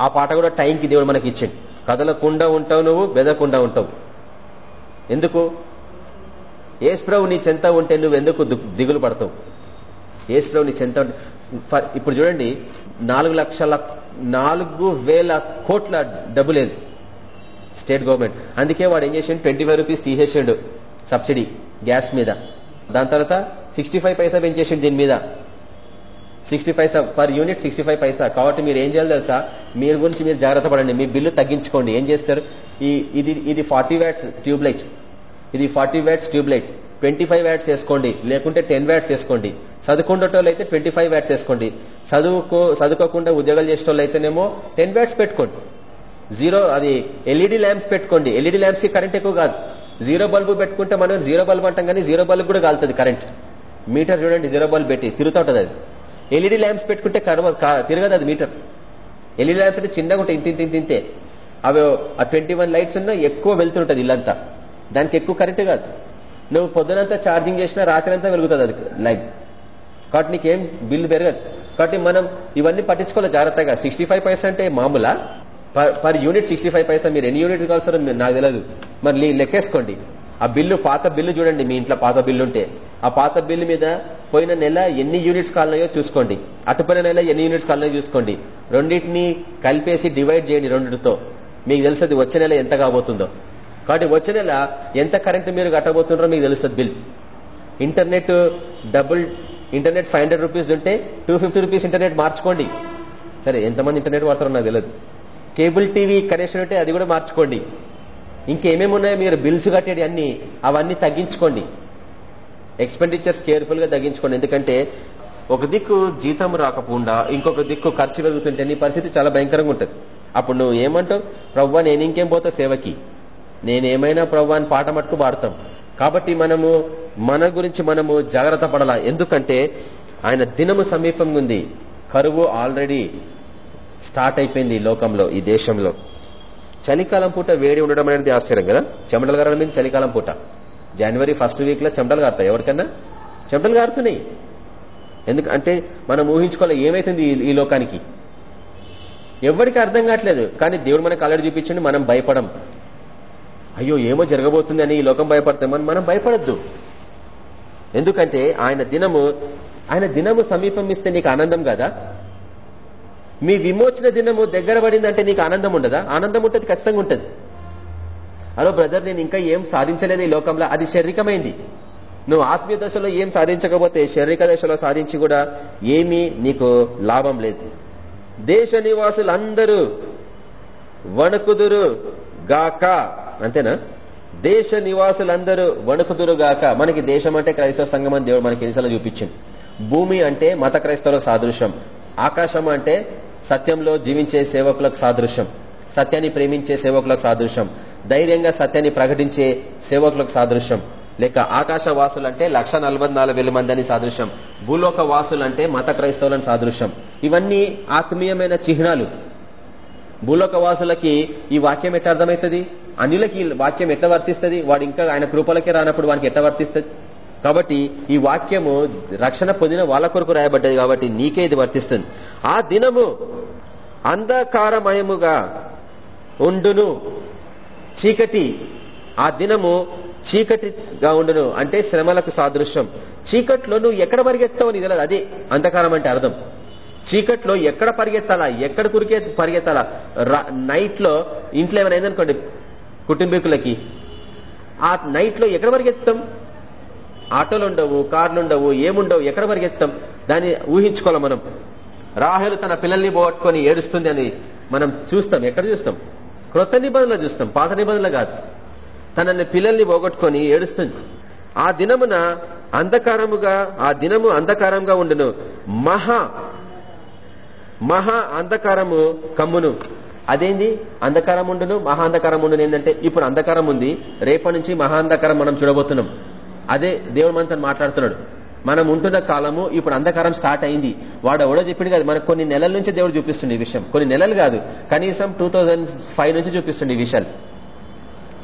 ఆ పాట కూడా టైంకి దేవుడు మనకి ఇచ్చిండు. కదలకుండా ఉంటావు నువ్వు బెదకుండా ఉంటావు. ఎందుకు? ఏసుప్రభు నీ చెంత ఉంటే నువ్వు ఎందుకు దిగులు పడతావు? ఏసుప్రభు నీ చెంత ఇప్పుడు చూడండి నాలుగు లక్షల నాలుగు వేల కోట్ల డబ్బు లేదు స్టేట్ గవర్నమెంట్. అందుకే వాడు ఏం చేసిండు? ట్వంటీ ఫైవ్ రూపీస్ తీసేసిండు సబ్సిడీ గ్యాస్ మీద. దాని తర్వాత సిక్స్టీ ఫైవ్ పైసా పెంచేసిండు దీని మీద. Sixty paisa per unit sixty five paisa. కాబట్టి మీరు ఏం చేయాలి తెలుసా? మీరు గురించి మీరు జాగ్రత్త పడండి. మీ బిల్లు తగ్గించుకోండి. ఏం చేస్తారు? ఈ ఇది ఇది ఫార్టీ వ్యాట్స్ ట్యూబ్ లైట్ ఇది forty watts tube light twenty five watts వేసుకోండి. లేకుంటే టెన్ వ్యాట్స్ వేసుకోండి. చదువుకుండేటోళ్ళు అయితే ట్వంటీ ఫైవ్ వ్యాట్స్ వేసుకోండి. చదువుకో చదువుకోకుండా ఉద్యోగాలు చేసేటోళ్ళు అయితేనేమో టెన్ వ్యాట్స్ పెట్టుకోండి. జీరో అది ఎల్ఈడి ల్యాంప్స్ పెట్టుకోండి. ఎల్ఈడి ల్యాంప్స్కి కరెంట్ ఎక్కువ కాదు. జీరో బల్బు పెట్టుకుంటే మనం జీరో బల్బ్ అంటాం కానీ జీరో బల్బ్ కూడా కాలుతుంది కరెంట్. మీటర్ చూడండి జీరో బల్బ్ పెట్టి తిరుగుతూ ఉంటుంది అది. ఎల్ఈడి ల్యాంప్స్ పెట్టుకుంటే కరవ తిరగదు అది మీటర్. ఎల్ఈడి ల్యాంప్స్ అంటే చిన్నగా ఉంటాయి ఇంత ఇంత ఇంతే అవి ఆ ట్వంటీ వన్ లైట్స్ ఉన్నా ఎక్కువ వెళ్తుంటది ఇల్లంతా. దానికి ఎక్కువ కరెంట్ కాదు. నువ్వు పొద్దునంతా ఛార్జింగ్ చేసినా రాత్రి అంతా వెలుగుతుంది అది లైట్ కాబట్టి నీకేం బిల్లు పెరగదు. కాబట్టి మనం ఇవన్నీ పట్టించుకోవాలి జాగ్రత్తగా. Sixty five paisa మామూలా? Per unit sixty five paisa? మీరు ఎన్ని యూనిట్ కావాల్సిన నాకు తెలియదు మరి లెక్కేసుకోండి. ఆ బిల్లు పాత బిల్లు చూడండి మీ ఇంట్లో పాత బిల్లు ఉంటే ఆ పాత బిల్లు మీద పోయిన నెల ఎన్ని యూనిట్స్ కాలనయో చూసుకోండి. అటుపోయిన నెల ఎన్ని యూనిట్స్ కాలనయో చూసుకోండి. రెండింటిని కలిపేసి డివైడ్ చేయండి రెండింటితో. మీకు తెలుస్తుంది వచ్చే నెల ఎంత కాబోతుందో. కాబట్టి వచ్చే నెల ఎంత కరెంట్ మీరు కట్టబోతుండ్రో మీకు తెలుస్తుంది bill internet double internet five hundred rupees ఉంటే టూ ఫిఫ్టీ రూపీస్ ఇంటర్నెట్ మార్చుకోండి. సరే ఎంతమంది ఇంటర్నెట్ వాడతారో నాకు తెలియదు కేబుల్ టీవీ కనెక్షన్ ఉంటే అది కూడా మార్చుకోండి. ఇంకేమేమి ఉన్నాయో మీరు బిల్స్ కట్టేది అన్ని అవన్నీ తగ్గించుకోండి. ఎక్స్పెండిచర్స్ కేర్ఫుల్గా తగ్గించుకోండి. ఎందుకంటే ఒక దిక్కు జీతం రాకపోకుండా ఇంకొక దిక్కు ఖర్చు పెరుగుతుంటే నీ పరిస్థితి చాలా భయంకరంగా ఉంటుంది. అప్పుడు నువ్వు ఏమంటావు? ప్రవ్వా నేను ఇంకేం పోతా సేవకి? నేనేమైనా ప్రవ్వా అని పాట మట్టుకు పాడతాం. కాబట్టి మనము మన గురించి మనము జాగ్రత్త పడాలా. ఎందుకంటే ఆయన దినము సమీపంగా ఉంది. కరువు ఆల్రెడీ స్టార్ట్ అయిపోయింది లోకంలో ఈ దేశంలో. చలికాలం పూట వేడి ఉండడం అనేది ఆశ్చర్యం కదా? చెమటల గారడం మీద చలికాలం పూట. జనవరి ఫస్ట్ వీక్లో చెమటలు కారుతాయి ఎవరికన్నా? చెమటలు కారుతున్నాయి ఎందుకంటే మనం ఊహించుకోవాలి ఏమైతుంది ఈ లోకానికి. ఎవరికి అర్థం కావట్లేదు. కానీ దేవుడు మనకు అలడి చూపించండి మనం భయపడం. అయ్యో ఏమో జరగబోతుంది అని ఈ లోకం భయపడతామని మనం భయపడద్దు. ఎందుకంటే ఆయన దినము ఆయన దినము సమీపం ఇస్తే నీకు ఆనందం కదా? మీ విమోచన దినము దగ్గర పడిందంటే నీకు ఆనందం ఉండదా? ఆనందం ఉంటుంది ఖచ్చితంగా ఉంటుంది. హలో బ్రదర్ నేను ఇంకా ఏం సాధించలేదు ఈ లోకంలో. అది శారీరకమైంది. నువ్వు ఆత్మీయ దశలో ఏం సాధించకపోతే శారీరక దశలో సాధించి కూడా ఏమీ నీకు లాభం లేదు. దేశ నివాసులందరూ వణుకుదురు గాక. అంతేనా? దేశ నివాసులందరూ వణుకుదురు గాక. మనకి దేశం అంటే క్రైస్తవ సంఘం అని దేవుడు మనకి ఎన్నిసార్లు చూపించింది భూమి అంటే మత క్రైస్తవులకు సాదృశ్యం. ఆకాశం అంటే సత్యంలో జీవించే సేవకులకు సాదృశ్యం. సత్యాన్ని ప్రేమించే సేవకులకు సాదృశ్యం. ధైర్యంగా సత్యాన్ని ప్రకటించే సేవకులకు సాదృశ్యం. లేక ఆకాశ వాసులంటే లక్ష మంది సాదృశ్యం. భూలోక వాసులంటే మత క్రైస్తవులని సాదృశ్యం. ఇవన్నీ ఆత్మీయమైన చిహ్నాలు. భూలోక వాసులకి ఈ వాక్యం ఎట్లా అర్థమవుతుంది? అన్యులకి వాక్యం ఎట్లా వర్తిస్తుంది? వాడు ఇంకా ఆయన కృపలకే రానప్పుడు వానికి ఎట్లా వర్తిస్తుంది? కాబట్టి ఈ వాక్యము రక్షణ పొందిన వాళ్ళ కొరకు రాయబడ్డది కాబట్టి నీకే ఇది వర్తిస్తుంది. ఆ దినము అంధకారమయముగా ఉండును. చీకటి ఆ దినము చీకటిగా ఉండును. అంటే శ్రమలకు సాదృశ్యం. చీకట్లో నువ్వు ఎక్కడ పరిగెత్తావు నీ తెలియదు అదే అంధకారం అంటే అర్థం. చీకట్లో ఎక్కడ పరిగెత్తాలా? ఎక్కడ కురికే పరిగెత్తాలా? నైట్లో ఇంట్లో ఏమైనా అయిందనుకోండి కుటుంబీకులకి. ఆ నైట్లో ఎక్కడ పరిగెత్తాం? ఆటోలు ఉండవు కార్లు ఉండవు ఏముండవు ఎక్కడ పరిగెత్తాం? దాన్ని ఊహించుకోవాలి మనం. రాహులు తన పిల్లల్ని పోగొట్టుకొని ఏడుస్తుంది అని మనం చూస్తాం. ఎక్కడ చూస్తాం? క్రొత్త నిబంధనలు చూస్తాం పాత నిబంధనలు కాదు. తనని పిల్లల్ని పోగొట్టుకొని ఏడుస్తుంది. ఆ దినమున అంధకారముగా ఆ దినము అంధకారంగా ఉండును. మహా మహా అంధకారము కమ్మును. అదేంది? అంధకారం ఉండును మహా అంధకారం ఉండును. ఏంటంటే ఇప్పుడు అంధకారం ఉంది రేపటి నుంచి మహా అంధకారం మనం చూడబోతున్నాం. అదే దేవుడు మనతో మాట్లాడుతున్నాడు. మనం ఉంటున్న కాలము ఇప్పుడు అంధకారం స్టార్ట్ అయింది. వాడు ఎవడో చెప్పింది కాదు. మనకు కొన్ని నెలల నుంచి దేవుడు చూపిస్తుండే ఈ విషయం. కొన్ని నెలలు కాదు. కనీసం టూ నుంచి చూపిస్తుండే ఈ విషయాలు.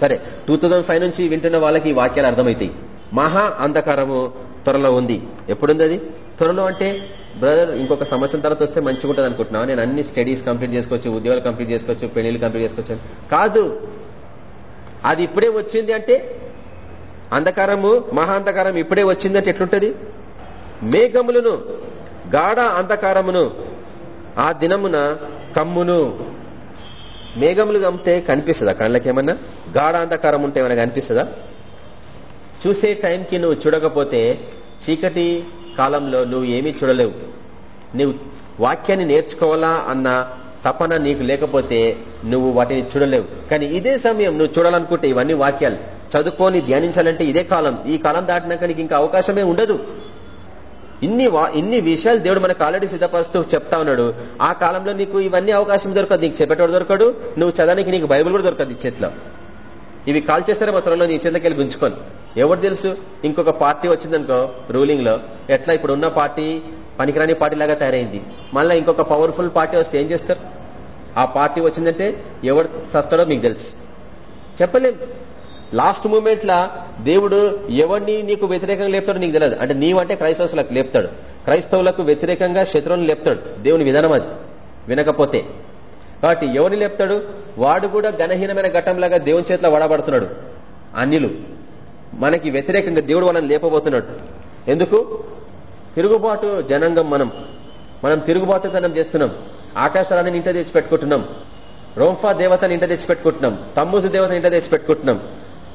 సరే టూ నుంచి వింటున్న వాళ్ళకి ఈ వాక్యాలు అర్థమవుతాయి మహా అంధకారము త్వరలో ఉంది. ఎప్పుడుంది అది? త్వరలో అంటే బ్రదర్ ఇంకొక సంవత్సరం తర్వాత వస్తే మంచిగా ఉంటుంది అనుకుంటున్నావు? నేను అన్ని స్టడీస్ కంప్లీట్ చేసుకోవచ్చు ఉద్యోగాలు కంప్లీట్ చేసుకోవచ్చు పెళ్ళిళ్ళు కంప్లీట్ చేసుకోవచ్చు కాదు. అది ఇప్పుడే వచ్చింది అంటే అంధకారము మహాంధకారం ఇప్పుడే వచ్చిందంటే ఎట్లుంటది? మేఘములను గాఢ అంధకారమును ఆ దినమున కమ్మును. మేఘములు కమ్మితే కనిపిస్తుందా కళ్ళకేమన్నా? గాఢ అంధకారం ఉంటే ఏమైనా కనిపిస్తుందా? చూసే టైంకి నువ్వు చూడకపోతే చీకటి కాలంలో నువ్వు ఏమీ చూడలేవు. నువ్వు వాక్యాన్ని నేర్చుకోవాలా అన్న తపన నీకు లేకపోతే నువ్వు వాటిని చూడలేవు. కానీ ఇదే సమయం నువ్వు చూడాలనుకుంటే ఇవన్నీ వాక్యాలు. చదువుకొని ధ్యానించాలంటే ఇదే కాలం. ఈ కాలం దాటినాక నీకు ఇంకా అవకాశమే ఉండదు. ఇన్ని ఇన్ని విషయాలు దేవుడు మనకు ఆల్రెడీ సిద్ధపరుస్తూ చెప్తా ఉన్నాడు. ఆ కాలంలో నీకు ఇవన్నీ అవకాశం దొరకదు. నీకు చెప్పేటోడు దొరకడు. నువ్వు చదవడానికి నీకు బైబుల్ కూడా దొరకదు చేతిలో. ఇవి కాల్ చేస్తారే మా త్వరలో నీ చేతికి గుంజుకొని? ఎవరు తెలుసు? ఇంకొక పార్టీ వచ్చిందనుకో రూలింగ్లో. ఎట్లా? ఇప్పుడు ఉన్న పార్టీ పనికిరాని పార్టీ లాగా తయారైంది. మళ్ళీ ఇంకొక పవర్ఫుల్ పార్టీ వస్తే ఏం చేస్తారు? ఆ పార్టీ వచ్చిందంటే ఎవరు సస్తాడో మీకు తెలుసు. చెప్పలేం. లాస్ట్ మూమెంట్ లా దేవుడు ఎవరిని నీకు వ్యతిరేకంగా లేపుతాడు నీకు తెలియదు. అంటే నీవంటే క్రైస్తవులకు లేపుతాడు. క్రైస్తవులకు వ్యతిరేకంగా శత్రువుని లేపుతాడు. దేవుని విధానం అది. వినకపోతే. కాబట్టి ఎవరిని లేపుతాడు? వాడు కూడా ఘనహీనమైన ఘట్టంలాగా దేవుని చేతిలో వడబడుతున్నాడు. అన్యులు. మనకి వ్యతిరేకంగా దేవుడు వాళ్ళని లేపబోతున్నాడు. ఎందుకు? తిరుగుబాటు జనాంగం మనం. మనం తిరుగుబాటుతనం చేస్తున్నాం. ఆకాశాలను ఇంట తెచ్చి పెట్టుకుంటున్నాం రోంఫా దేవతని ఇంట తెచ్చి పెట్టుకుంటున్నాం దేవతని ఇంట తెచ్చి పెట్టుకుంటున్నాం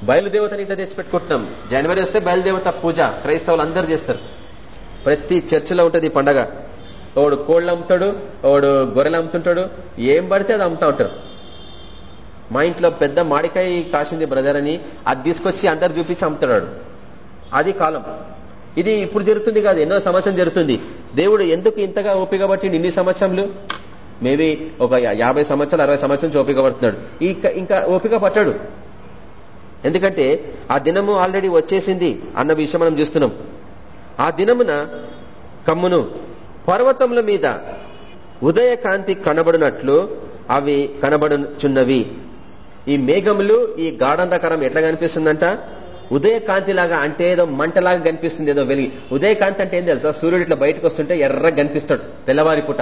బయలుదేవతని ఇంత తెచ్చిపెట్టుకుంటున్నాం. జనవరి వస్తే బయలుదేవత పూజ క్రైస్తవులు అందరు చేస్తారు. ప్రతి చర్చిలో ఉంటుంది పండగ. ఒకడు కోళ్ళు అమ్ముతాడు ఒకడు గొర్రెలు అమ్ముతుంటాడు ఏం పడితే అది అమ్ముతా ఉంటారు. మా ఇంట్లో పెద్ద మాడికాయ కాసింది బ్రదర్ అని అది తీసుకొచ్చి అందరు చూపించి అమ్ముతాడు అది కాలం. ఇది ఇప్పుడు జరుగుతుంది కాదు ఎన్నో సంవత్సరం జరుగుతుంది. దేవుడు ఎందుకు ఇంతగా ఓపిక పట్టి ఇన్ని సంవత్సరంలు మేబీ ఒక యాభై సంవత్సరాలు అరవై సంవత్సరం ఓపిక పడుతున్నాడు. ఇంకా ఇంకా ఓపిక పట్టాడు. ఎందుకంటే ఆ దినము ఆల్రెడీ వచ్చేసింది అన్న విషయం మనం చూస్తున్నాం. ఆ దినమున కమ్మును పర్వతముల మీద ఉదయకాంతి కనబడినట్లు అవి కనబడుచున్నవి. ఈ మేఘములు ఈ గాఢంధకరం ఎట్లా కనిపిస్తుందంట? ఉదయకాంతి లాగా అంటే ఏదో మంటలాగా కనిపిస్తుంది ఏదో వెలిగి. ఉదయకాంతి అంటే ఏం తెలుసా? సూర్యుడు ఇట్లా బయటకు వస్తుంటే ఎర్ర కనిపిస్తాడు తెల్లవారి పుట.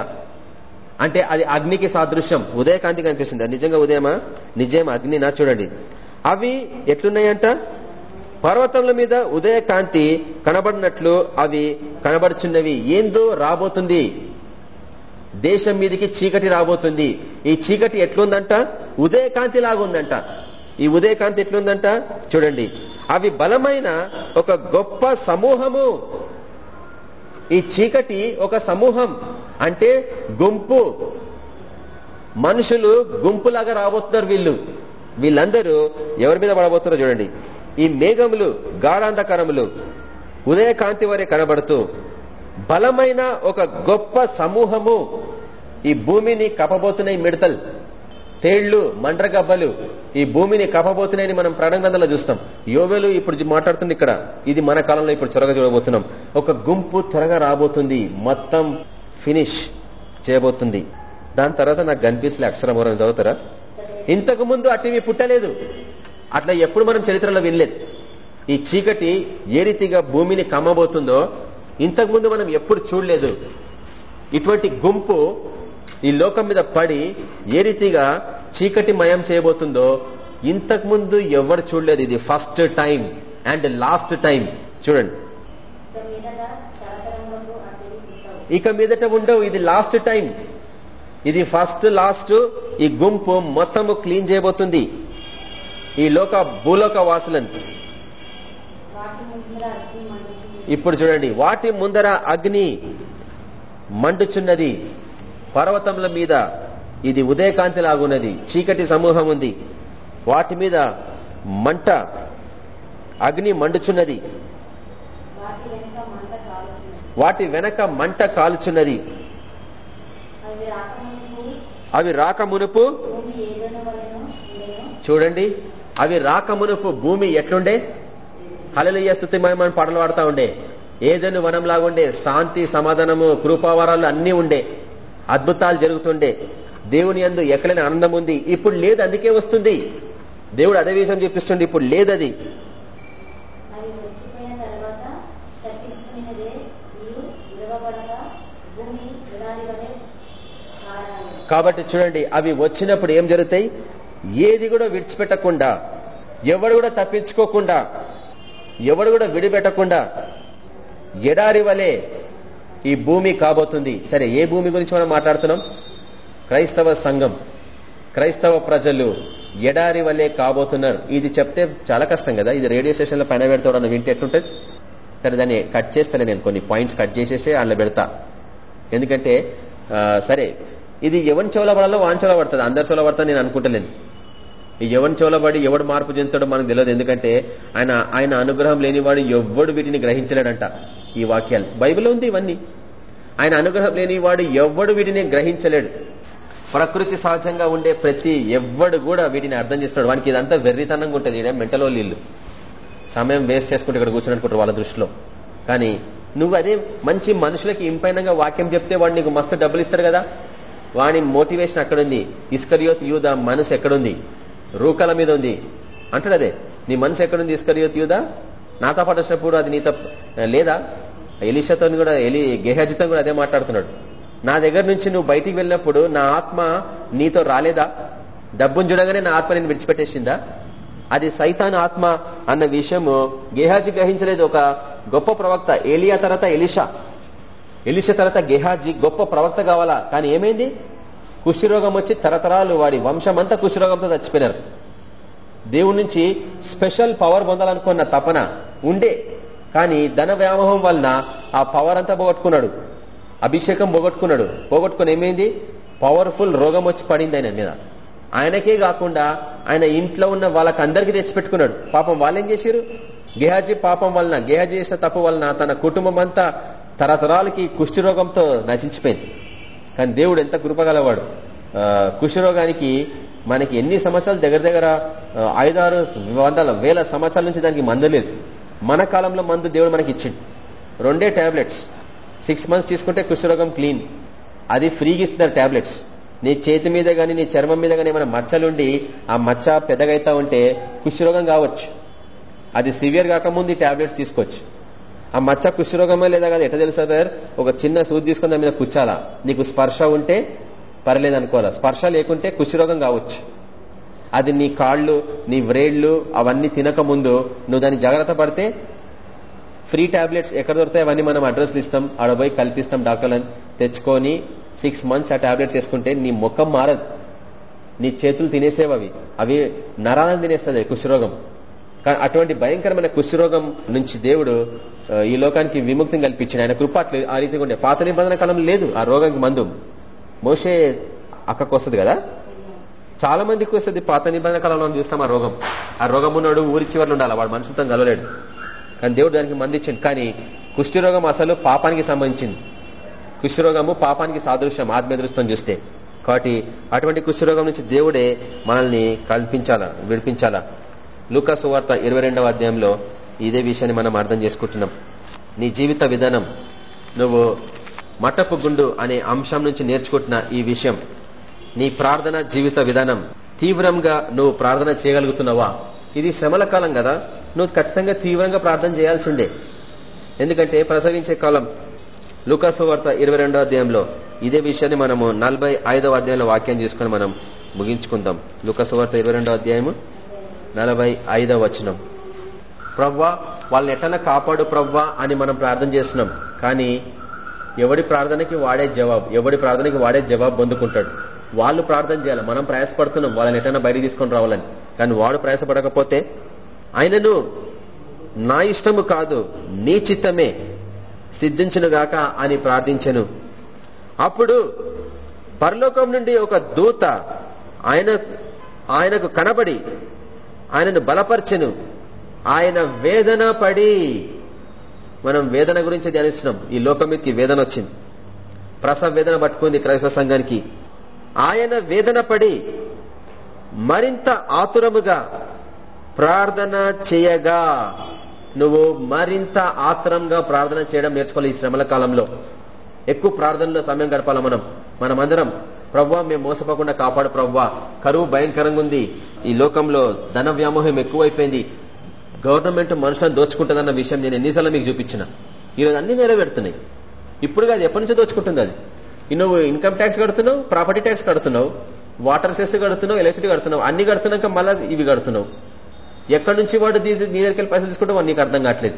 అంటే అది అగ్నికి సాదృశ్యం. ఉదయకాంతి కనిపిస్తుంది. నిజంగా ఉదయమా? నిజం అగ్నినా? చూడండి. అవి ఎట్లున్నాయంట? పర్వతముల మీద ఉదయకాంతి కనబడినట్లు అవి కనబడుచున్నవి. ఏందో రాబోతుంది. దేశం మీదకి చీకటి రాబోతుంది. ఈ చీకటి ఎట్లుందంట? ఉదయకాంతి లాగుందంట. ఈ ఉదయకాంతి ఎట్లుందంట? చూడండి. అవి బలమైన ఒక గొప్ప సమూహము. ఈ చీకటి ఒక సమూహం. అంటే గుంపు. మనుషులు గుంపులాగా రాబోతున్నారు వీళ్ళు. వీళ్ళందరూ ఎవరి మీద పడబోతున్నారో చూడండి. ఈ మేఘములు గాఢాంధకరములు ఉదయకాంతి వరే కనబడుతూ బలమైన ఒక గొప్ప సమూహము ఈ భూమిని కప్పబోతున్నాయి మిడతలు. తేళ్ళు మండ్రగబ్బలు ఈ భూమిని కప్పబోతున్నాయని మనం ప్రణగ్రంథంలో చూస్తాం. యోవేలు ఇప్పుడు మాట్లాడుతుంది ఇక్కడ. ఇది మన కాలంలో ఇప్పుడు త్వరగా చూడబోతున్నాం. ఒక గుంపు త్వరగా రాబోతుంది. మొత్తం ఫినిష్ చేయబోతుంది. దాని తర్వాత నాకు కనిపిస్తలే అక్షరం ఎవరైనా చదువుతారా? ఇంతకు ముందు అటివి పుట్టలేదు. అట్లా ఎప్పుడు మనం చరిత్రలో వినలేదు. ఈ చీకటి ఏ రీతిగా భూమిని కమ్మబోతుందో ఇంతకుముందు మనం ఎప్పుడు చూడలేదు. ఇటువంటి గుంపు ఈ లోకం మీద పడి ఏ రీతిగా చీకటి మయం చేయబోతుందో ఇంతకుముందు ఎవరు చూడలేదు. ఇది first time and last time. చూడండి. ఇక మీదట ఉండవు. ఇది లాస్ట్ టైం. ఇది ఫస్ట్ లాస్ట్ ఈ గుంపు మొత్తము క్లీన్ చేయబోతుంది. ఈ లోక భూలోక వాసులని. ఇప్పుడు చూడండి వాటి ముందర అగ్ని మండుచున్నది. పర్వతముల మీద ఇది ఉదయకాంతి లాగున్నది చీకటి సమూహం ఉంది. వాటి మీద మంట అగ్ని మండుచున్నది. వాటి వెనక మంట కాలుచున్నది. అవి రాక మునుపు చూడండి అవి రాక మునుపు భూమి ఎట్లుండే? హలలియ స్థుతి మనం పాటలు పాడుతూ ఉండే. ఏదైనా వనంలాగా ఉండే శాంతి సమాధానము కృపావరాలు అన్నీ ఉండే. అద్భుతాలు జరుగుతుండే. దేవుని అందు ఎక్కడైనా ఆనందం ఉంది. ఇప్పుడు లేదు అందుకే వస్తుంది. దేవుడు అదే విషయం చూపిస్తుంది ఇప్పుడు లేదది. కాబట్టి చూడండి అవి వచ్చినప్పుడు ఏం జరుగుతాయి? ఏది కూడా విడిచిపెట్టకుండా ఎవడు కూడా తప్పించుకోకుండా ఎవడు కూడా విడిపెట్టకుండా ఎడారి వలె ఈ భూమి కాబోతుంది. సరే ఏ భూమి గురించి మనం మాట్లాడుతున్నాం? క్రైస్తవ సంఘం క్రైస్తవ ప్రజలు ఎడారి వల్లే కాబోతున్నారు. ఇది చెప్తే చాలా కష్టం కదా? ఇది రేడియో స్టేషన్లో పైన పెడతాడు వింటే ఎట్లుంటుంది? సరే దాన్ని కట్ చేస్తాను నేను కొన్ని పాయింట్స్ కట్ చేసేసి అందులో పెడతా. ఎందుకంటే సరే ఇది ఎవరి చెవుల పడాలో వాన్ చెవుల పడుతుంది. అందరి చెవుల పడుతుంది నేను అనుకుంటలేను. ఈ ఎవరి చెవుల పడి ఎవడు మార్పు చెందుతాడో మనకు తెలియదు. ఎందుకంటే ఆయన ఆయన అనుగ్రహం లేనివాడు ఎవడు వీటిని గ్రహించలేడంట ఈ వాక్యాలు. బైబిల్ ఉంది ఇవన్నీ. ఆయన అనుగ్రహం లేనివాడు ఎవడు వీటిని గ్రహించలేడు. ప్రకృతి సహజంగా ఉండే ప్రతి ఎవ్వడు కూడా వీటిని అర్థం చేస్తున్నాడు వానికి ఇదంతా వెర్రితనంగా ఉంటుంది. ఈడ మెంటలో నీళ్ళు సమయం వేస్ట్ చేసుకుంటే ఇక్కడ కూర్చొని అనుకుంటారు వాళ్ళ దృష్టిలో. కానీ నువ్వు అదే మంచి మనుషులకి ఇంపైనంగా వాక్యం చెప్తే వాడు నీకు మస్తు డబ్బులు ఇస్తాడు కదా? వాని మోటివేషన్ అక్కడుంది. ఇస్కరియోత్ యూదా మనసు ఎక్కడుంది? రూకల మీద ఉంది అంటాడు అదే నీ మనసు ఎక్కడుంది ఇస్కరియోత్ యూదా? నాతో పాటు వచ్చినప్పుడు అది నీతో లేదా? ఎలిషతో కూడా ఎలి గేహజితం కూడా అదే మాట్లాడుతున్నాడు. నా దగ్గర నుంచి నువ్వు బయటికి వెళ్ళినప్పుడు నా ఆత్మ నీతో రాలేదా? డబ్బును చూడగానే నా ఆత్మ నేను విడిచిపెట్టేసిందా? అది సైతాన్ ఆత్మ అన్న విషయము గేహాజీ గ్రహించలేదు. ఒక గొప్ప ప్రవక్త ఏలియా తర్వాత ఎలిషా. ఎలిషా తర్వాత గెహాజీ గొప్ప ప్రవక్త కావాలా? కానీ ఏమైంది? కుష్ఠరోగం వచ్చి తరతరాలు వాడి వంశం అంతా కుష్ఠరోగంతో చచ్చిపోయినారు. దేవుడి నుంచి స్పెషల్ పవర్ పొందాలనుకున్న తపన ఉండే. కానీ ధన వ్యామోహం వలన ఆ పవర్ అంతా పోగొట్టుకున్నాడు. అభిషేకం పోగొట్టుకున్నాడు. పోగొట్టుకుని ఏమైంది? పవర్ఫుల్ రోగం వచ్చి పడింది ఆయన మీద. ఆయనకే కాకుండా ఆయన ఇంట్లో ఉన్న వాళ్ళకి అందరికీ తెచ్చిపెట్టుకున్నాడు. పాపం వాళ్ళేం చేశారు గేహాజీ పాపం వలన గేహాజీ చేసిన తప్పు వలన తన కుటుంబం అంతా తరతరాలకి కుష్ఠిరోగంతో నశించిపోయింది. కానీ దేవుడు ఎంత కృపగలవాడు. కుష్ఠరోగానికి మనకి ఎన్ని సంవత్సరాలు దగ్గర దగ్గర ఐదారు వందల వేల సంవత్సరాల నుంచి దానికి మందు లేదు. మన కాలంలో మందు దేవుడు మనకి ఇచ్చిండు. రెండే టాబ్లెట్స్. సిక్స్ మంత్స్ తీసుకుంటే కుష్ఠరోగం క్లీన్. అది ఫ్రీగా ఇస్తున్నారు టాబ్లెట్స్. నీ చేతి మీద కానీ నీ చర్మం మీద కానీ ఏమైనా మచ్చలుండి ఆ మచ్చ పెద్దగైతా ఉంటే కుష్ఠరోగం కావచ్చు. అది సివియర్ కాకముందు ఈ టాబ్లెట్స్ తీసుకోవచ్చు. ఆ మచ్చ కుష్ఠరోగమే లేదా కదా ఎట్లా తెలుసా సార్? ఒక చిన్న సూది తీసుకుని దాని మీద కూర్చాలా నీకు స్పర్శ ఉంటే పర్లేదు అనుకోవాలా? స్పర్శ లేకుంటే కుష్ఠరోగం కావచ్చు. అది నీ కాళ్ళు నీ వ్రేళ్ళు అవన్నీ తినక ముందు నువ్వు దాన్ని జాగ్రత్త పడితే ఫ్రీ టాబ్లెట్స్ ఎక్కడ దొరుకుతాయి అవన్నీ మనం అడ్రస్లు ఇస్తాం. ఆడపోయి కల్పిస్తాం డాక్టర్లను. తెచ్చుకొని సిక్స్ మంత్స్ ఆ టాబ్లెట్స్ వేసుకుంటే నీ ముఖం మారదు. నీ చేతులు తినేసేవి అవి. అవి నరాలను తినేస్తుంది కుష్ఠరోగం. కానీ అటువంటి భయంకరమైన కుష్ఠరోగం నుంచి దేవుడు ఈ లోకానికి విముక్తిని కల్పించిన ఆయన కృప ఆ రీతిగా ఉండే పాత నిబంధన కాలం లేదు. ఆ రోగానికి మందు. మోసే అక్కకు వస్తుంది కదా? చాలా మందికి వస్తుంది పాత నిబంధన కాలంలో చూస్తాం ఆ రోగం. ఆ రోగం ఉన్నాడు ఊరి చివరిలో ఉండాలి. వాడు మనుషులతో కలవలేడు. కానీ దేవుడు దానికి మంది ఇచ్చింది కానీ కుష్ఠిరోగం అసలు పాపానికి సంబంధించింది. కుష్ఠరోగము పాపానికి సాదృశ్యం ఆత్మీయదృష్టం చూస్తే. కాబట్టి అటువంటి కుష్ఠరోగం నుంచి దేవుడే మనల్ని కల్పించాలా విడిపించాలా? లూకా వార్త ఇరవై రెండవ అధ్యాయంలో ఇదే విషయాన్ని మనం అర్థం చేసుకుంటున్నాం. నీ జీవిత విధానం నువ్వు మట్టపు గుండు అనే అంశం నుంచి నేర్చుకుంటున్న ఈ విషయం నీ ప్రార్థన జీవిత విధానం తీవ్రంగా నువ్వు ప్రార్థన చేయగలుగుతున్నావా? ఇది శ్రమల కాలం కదా నువ్వు ఖచ్చితంగా తీవ్రంగా ప్రార్థన చేయాల్సిందే. ఎందుకంటే ప్రసవించే కాలం లుకాసు వార్త ఇరవై అధ్యాయంలో ఇదే విషయాన్ని మనము నలభై అధ్యాయంలో వాక్యం చేసుకుని మనం ముగించుకుందాం. లుకాసు వార్త ఇరవై అధ్యాయము నలభై వచనం. ప్రవ్వా వాళ్ళని ఎట్లన్నా కాపాడు ప్రవ్వా అని మనం ప్రార్థన చేస్తున్నాం. కానీ ఎవడి ప్రార్థనకి వాడే జవాబు ఎవడి ప్రార్థనకి వాడే జవాబు పొందుకుంటాడు. వాళ్ళు ప్రార్థన చేయాలి మనం ప్రయాసపడుతున్నాం వాళ్ళని ఎట్లన్నా బయట తీసుకొని రావాలని. కానీ వాడు ప్రయాసపడకపోతే ఆయనను నా ఇష్టము కాదు నీ చిత్తమే సిద్ధించునుగాక అని ప్రార్థించను. అప్పుడు పరలోకం నుండి ఒక దూత ఆయన ఆయనకు కనబడి ఆయనను బలపరచెను. ఆయన వేదన పడి మనం వేదన గురించి ధ్యానిస్తున్నాం. ఈ లోకం మీదకి వేదన వచ్చింది. ప్రసవ వేదన పట్టుకుంది క్రైస్తవ సంఘానికి. ఆయన వేదన పడి మరింత ఆతురముగా ప్రార్థన చేయగా నువ్వు మరింత ఆత్రంగా ప్రార్థన చేయడం నేర్చుకోవాలి ఈ శ్రమల కాలంలో. ఎక్కువ ప్రార్థనలో సమయం గడపాలి మనం. మనమందరం ప్రవ్వా మేము మోసపోకుండా కాపాడు ప్రవ్వా. కరువు భయంకరంగా ఉంది. ఈ లోకంలో ధన వ్యామోహం ఎక్కువైపోయింది. గవర్నమెంట్ మనుషులను దోచుకుంటుందన్న విషయం నేను ఎన్నిసార్లు మీకు చూపించిన. ఈరోజు అన్ని నెరవేరుతున్నాయి ఇప్పుడు కాదు ఎప్పటి నుంచో దోచుకుంటుంది అది. నువ్వు ఇన్కమ్ ట్యాక్స్ కడుతున్నావు ప్రాపర్టీ ట్యాక్స్ కడుతున్నావు వాటర్ సెస్ కడుతున్నావు ఎలక్ట్రిసిటీ కడుతున్నావు అన్ని కడుతున్నాక మళ్ళీ ఇవి కడుతున్నావు. ఎక్కడి నుంచి వాడు నీ దగ్గరికి వెళ్ళి పైసలు తీసుకుంటావు నీకు అర్థం కావట్లేదు.